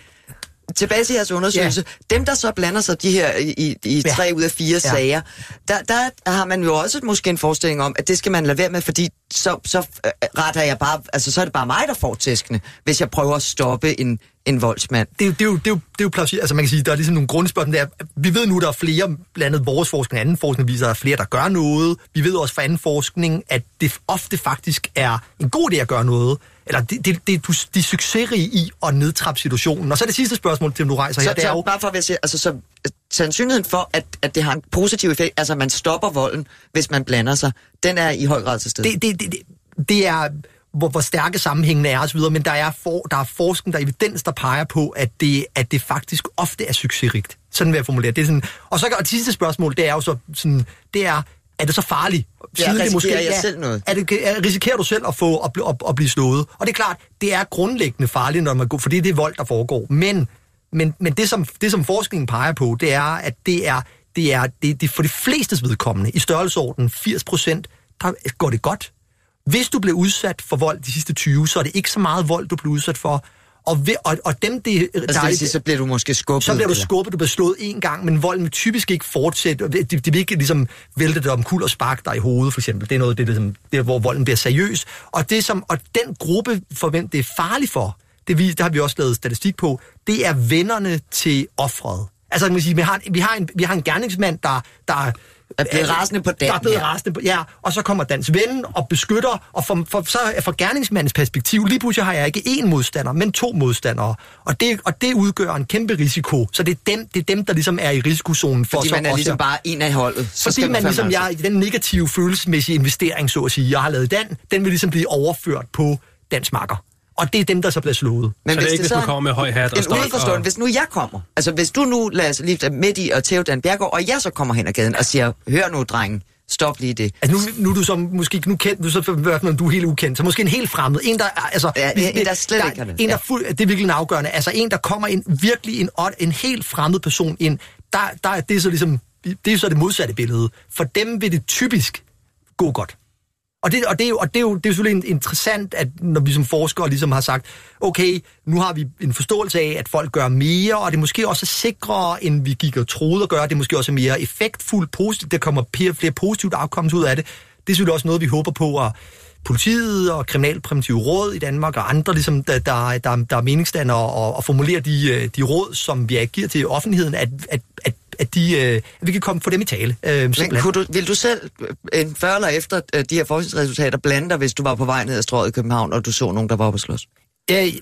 tilbage til jeres undersøgelse. Ja. Dem, der så blander sig de her i, i, Ja. tre ud af fire Ja. sager, der, der har man jo også måske en forestilling om, at det skal man lade være med, fordi så, så øh, retter jeg bare, altså så er det bare mig, der får tæskene, hvis jeg prøver at stoppe en, en voldsmand. det, er jo- det, er jo, det, er jo, det er jo plausibelt. Altså man kan sige, der er ligesom nogle grundspørgsmål der. Vi ved nu, der er flere, blandt andet vores forskning, anden forskning viser, at der er flere, der gør noget. Vi ved også fra anden forskning, at det ofte faktisk er en god idé at gøre noget. Eller det, det, det du, de er succesrige i at nedtrappe situationen. Og så er det sidste spørgsmål, til du rejser her, Så, det er så jo... bare for at sige, altså så øh, sandsynligheden for, at, at det har en positiv effekt, altså man stopper volden, hvis man blander sig, den er i høj grad til stede. det, det, det, det, det er, hvor, hvor stærke sammenhængene er osv., men der er, for, der er forskning, der er evidens, der peger på, at det, at det faktisk ofte er succesrigt. Sådan vil jeg formulere det. Er sådan, og så og det sidste spørgsmål, det er jo så sådan, det er, er det så farligt? Ja, Siden det risikerer jeg selv noget? Er det, er, risikerer du selv at, få, at, at, at blive slået? Og det er klart, det er grundlæggende farligt, når man går, fordi det er vold, der foregår. Men, men, men det, som, det, som forskningen peger på, det er, at det er, det er det, det for de flestes vedkommende, i størrelsesorden 80 procent, der går det godt. Hvis du bliver udsat for vold de sidste 20, så er det ikke så meget vold, du bliver udsat for. Og, ved, og, og dem, det, altså, det vil sige, så bliver du måske skubbet. så bliver du skubbet, du bliver slået en gang, men volden vil typisk ikke fortsætte. Det, det, det vil ikke ligesom vælte dig om kul og sparke dig i hovedet, for eksempel. Det er noget, det, er ligesom, det er, hvor volden bliver seriøs. Og, det, som, og den gruppe, for hvem det er farligt for, det, vi, der har vi også lavet statistik på, det er vennerne til offret. Altså, kan man sige, vi har, vi har, en, vi har en gerningsmand, der, der Er blevet rasende på Dan er blevet rasende på, ja. Og så kommer dans ven og beskytter, og for, for, så fra gerningsmandens perspektiv, lige pludselig har jeg ikke én modstander, men to modstandere. Og det, og det udgør en kæmpe risiko. Så det er dem, det er dem der ligesom er i risikozonen. For Fordi så man er også- ligesom bare en af holdet. Så fordi man ligesom, altså- jeg, den negative følelsesmæssige investering, så at sige, jeg har lavet den, den vil ligesom blive overført på dansk marker. Og det er dem, der så bliver slået. Men Så det er ikke, hvis så man kommer med høj hat og en stok og- hvis nu jeg kommer, altså hvis du nu lader os lige midt i at tæve Dan Bjergård, og jeg så kommer hen ad gaden og siger, hør nu, drenge, stop lige det. Altså nu, nu er du så måske nu kendt, du så hvert fald, du er helt ukendt, så måske en helt fremmed, en der er- altså Ja, en, der slet der, ikke har det. en der Ja. fuld, det er virkelig en afgørende, altså en der kommer ind virkelig en odd, en helt fremmed person ind, der, der er det så ligesom det er jo så det modsatte billede. For dem vil det typisk gå godt. Og det, og det, er jo, og det, er jo, det er jo selvfølgelig interessant, at når vi som forskere ligesom har sagt, okay, nu har vi en forståelse af, at folk gør mere, og det er måske også sikrere, end vi gik og troede at gøre. Det er måske også mere effektfuldt, positivt. Der kommer flere, flere positivt outcomes ud af det. Det er selvfølgelig også noget, vi håber på, at politiet og Kriminalpræventive Råd i Danmark og andre, ligesom, der, der, der, der er meningsdannere og, og formulerer de, øh, de råd, som vi giver til offentligheden, at, at, at, at, de, øh, at vi kan komme få dem i tale. Øh, Men kunne du, vil du selv, øh, en før eller efter øh, de her forskningsresultater, blande dig, hvis du var på vej ned ad strøget i København, og du så nogen, der var oppe at slås?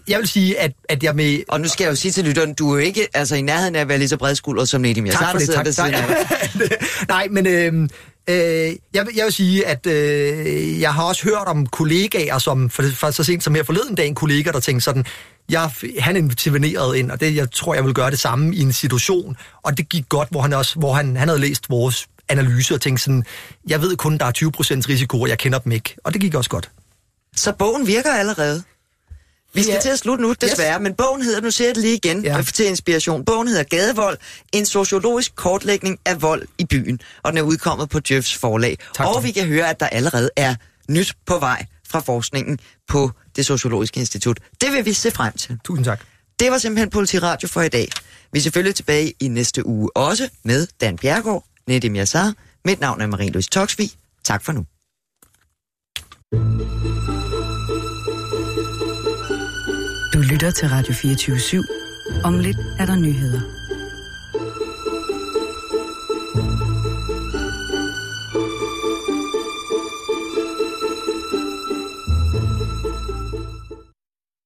Jeg vil sige, at, at jeg med... Og nu skal jeg jo sige til lytteren, du er jo ikke altså, i nærheden af at være lige så bredskuldret som Nedim. Jeg Tak for det, tak. tak. Nej, men øh, øh, jeg, vil- jeg vil sige, at øh, jeg har også hørt om kollegaer, som for, for så sent som her forleden dag, en kollega, der tænkte sådan, jeg, han intervenerede ind, og det, jeg tror, jeg vil gøre det samme i en situation, og det gik godt, hvor han også, hvor han, han havde læst vores analyse og tænke sådan, jeg ved kun, der er 20% risiko, og jeg kender dem ikke. Og det gik også godt. Så bogen virker allerede. Vi skal Ja. til at slutte nu, desværre, yes. men bogen hedder, nu ser jeg det lige igen, ja. Ja. til inspiration. Bogen hedder Gadevold, en sociologisk kortlægning af vold i byen, og den er udkommet på Jeffs forlag. Tak, og vi kan høre, at der allerede er nyt på vej fra forskningen på det Sociologiske Institut. Det vil vi se frem til. Tusind tak. Det var simpelthen Politiradio for i dag. Vi er selvfølgelig tilbage i næste uge også med Dan Bjergård, Nedim Yassar. Mit navn er Marie-Louise Toksvig. Tak for nu. Du lytter til Radio 24 /7. Om lidt er der nyheder.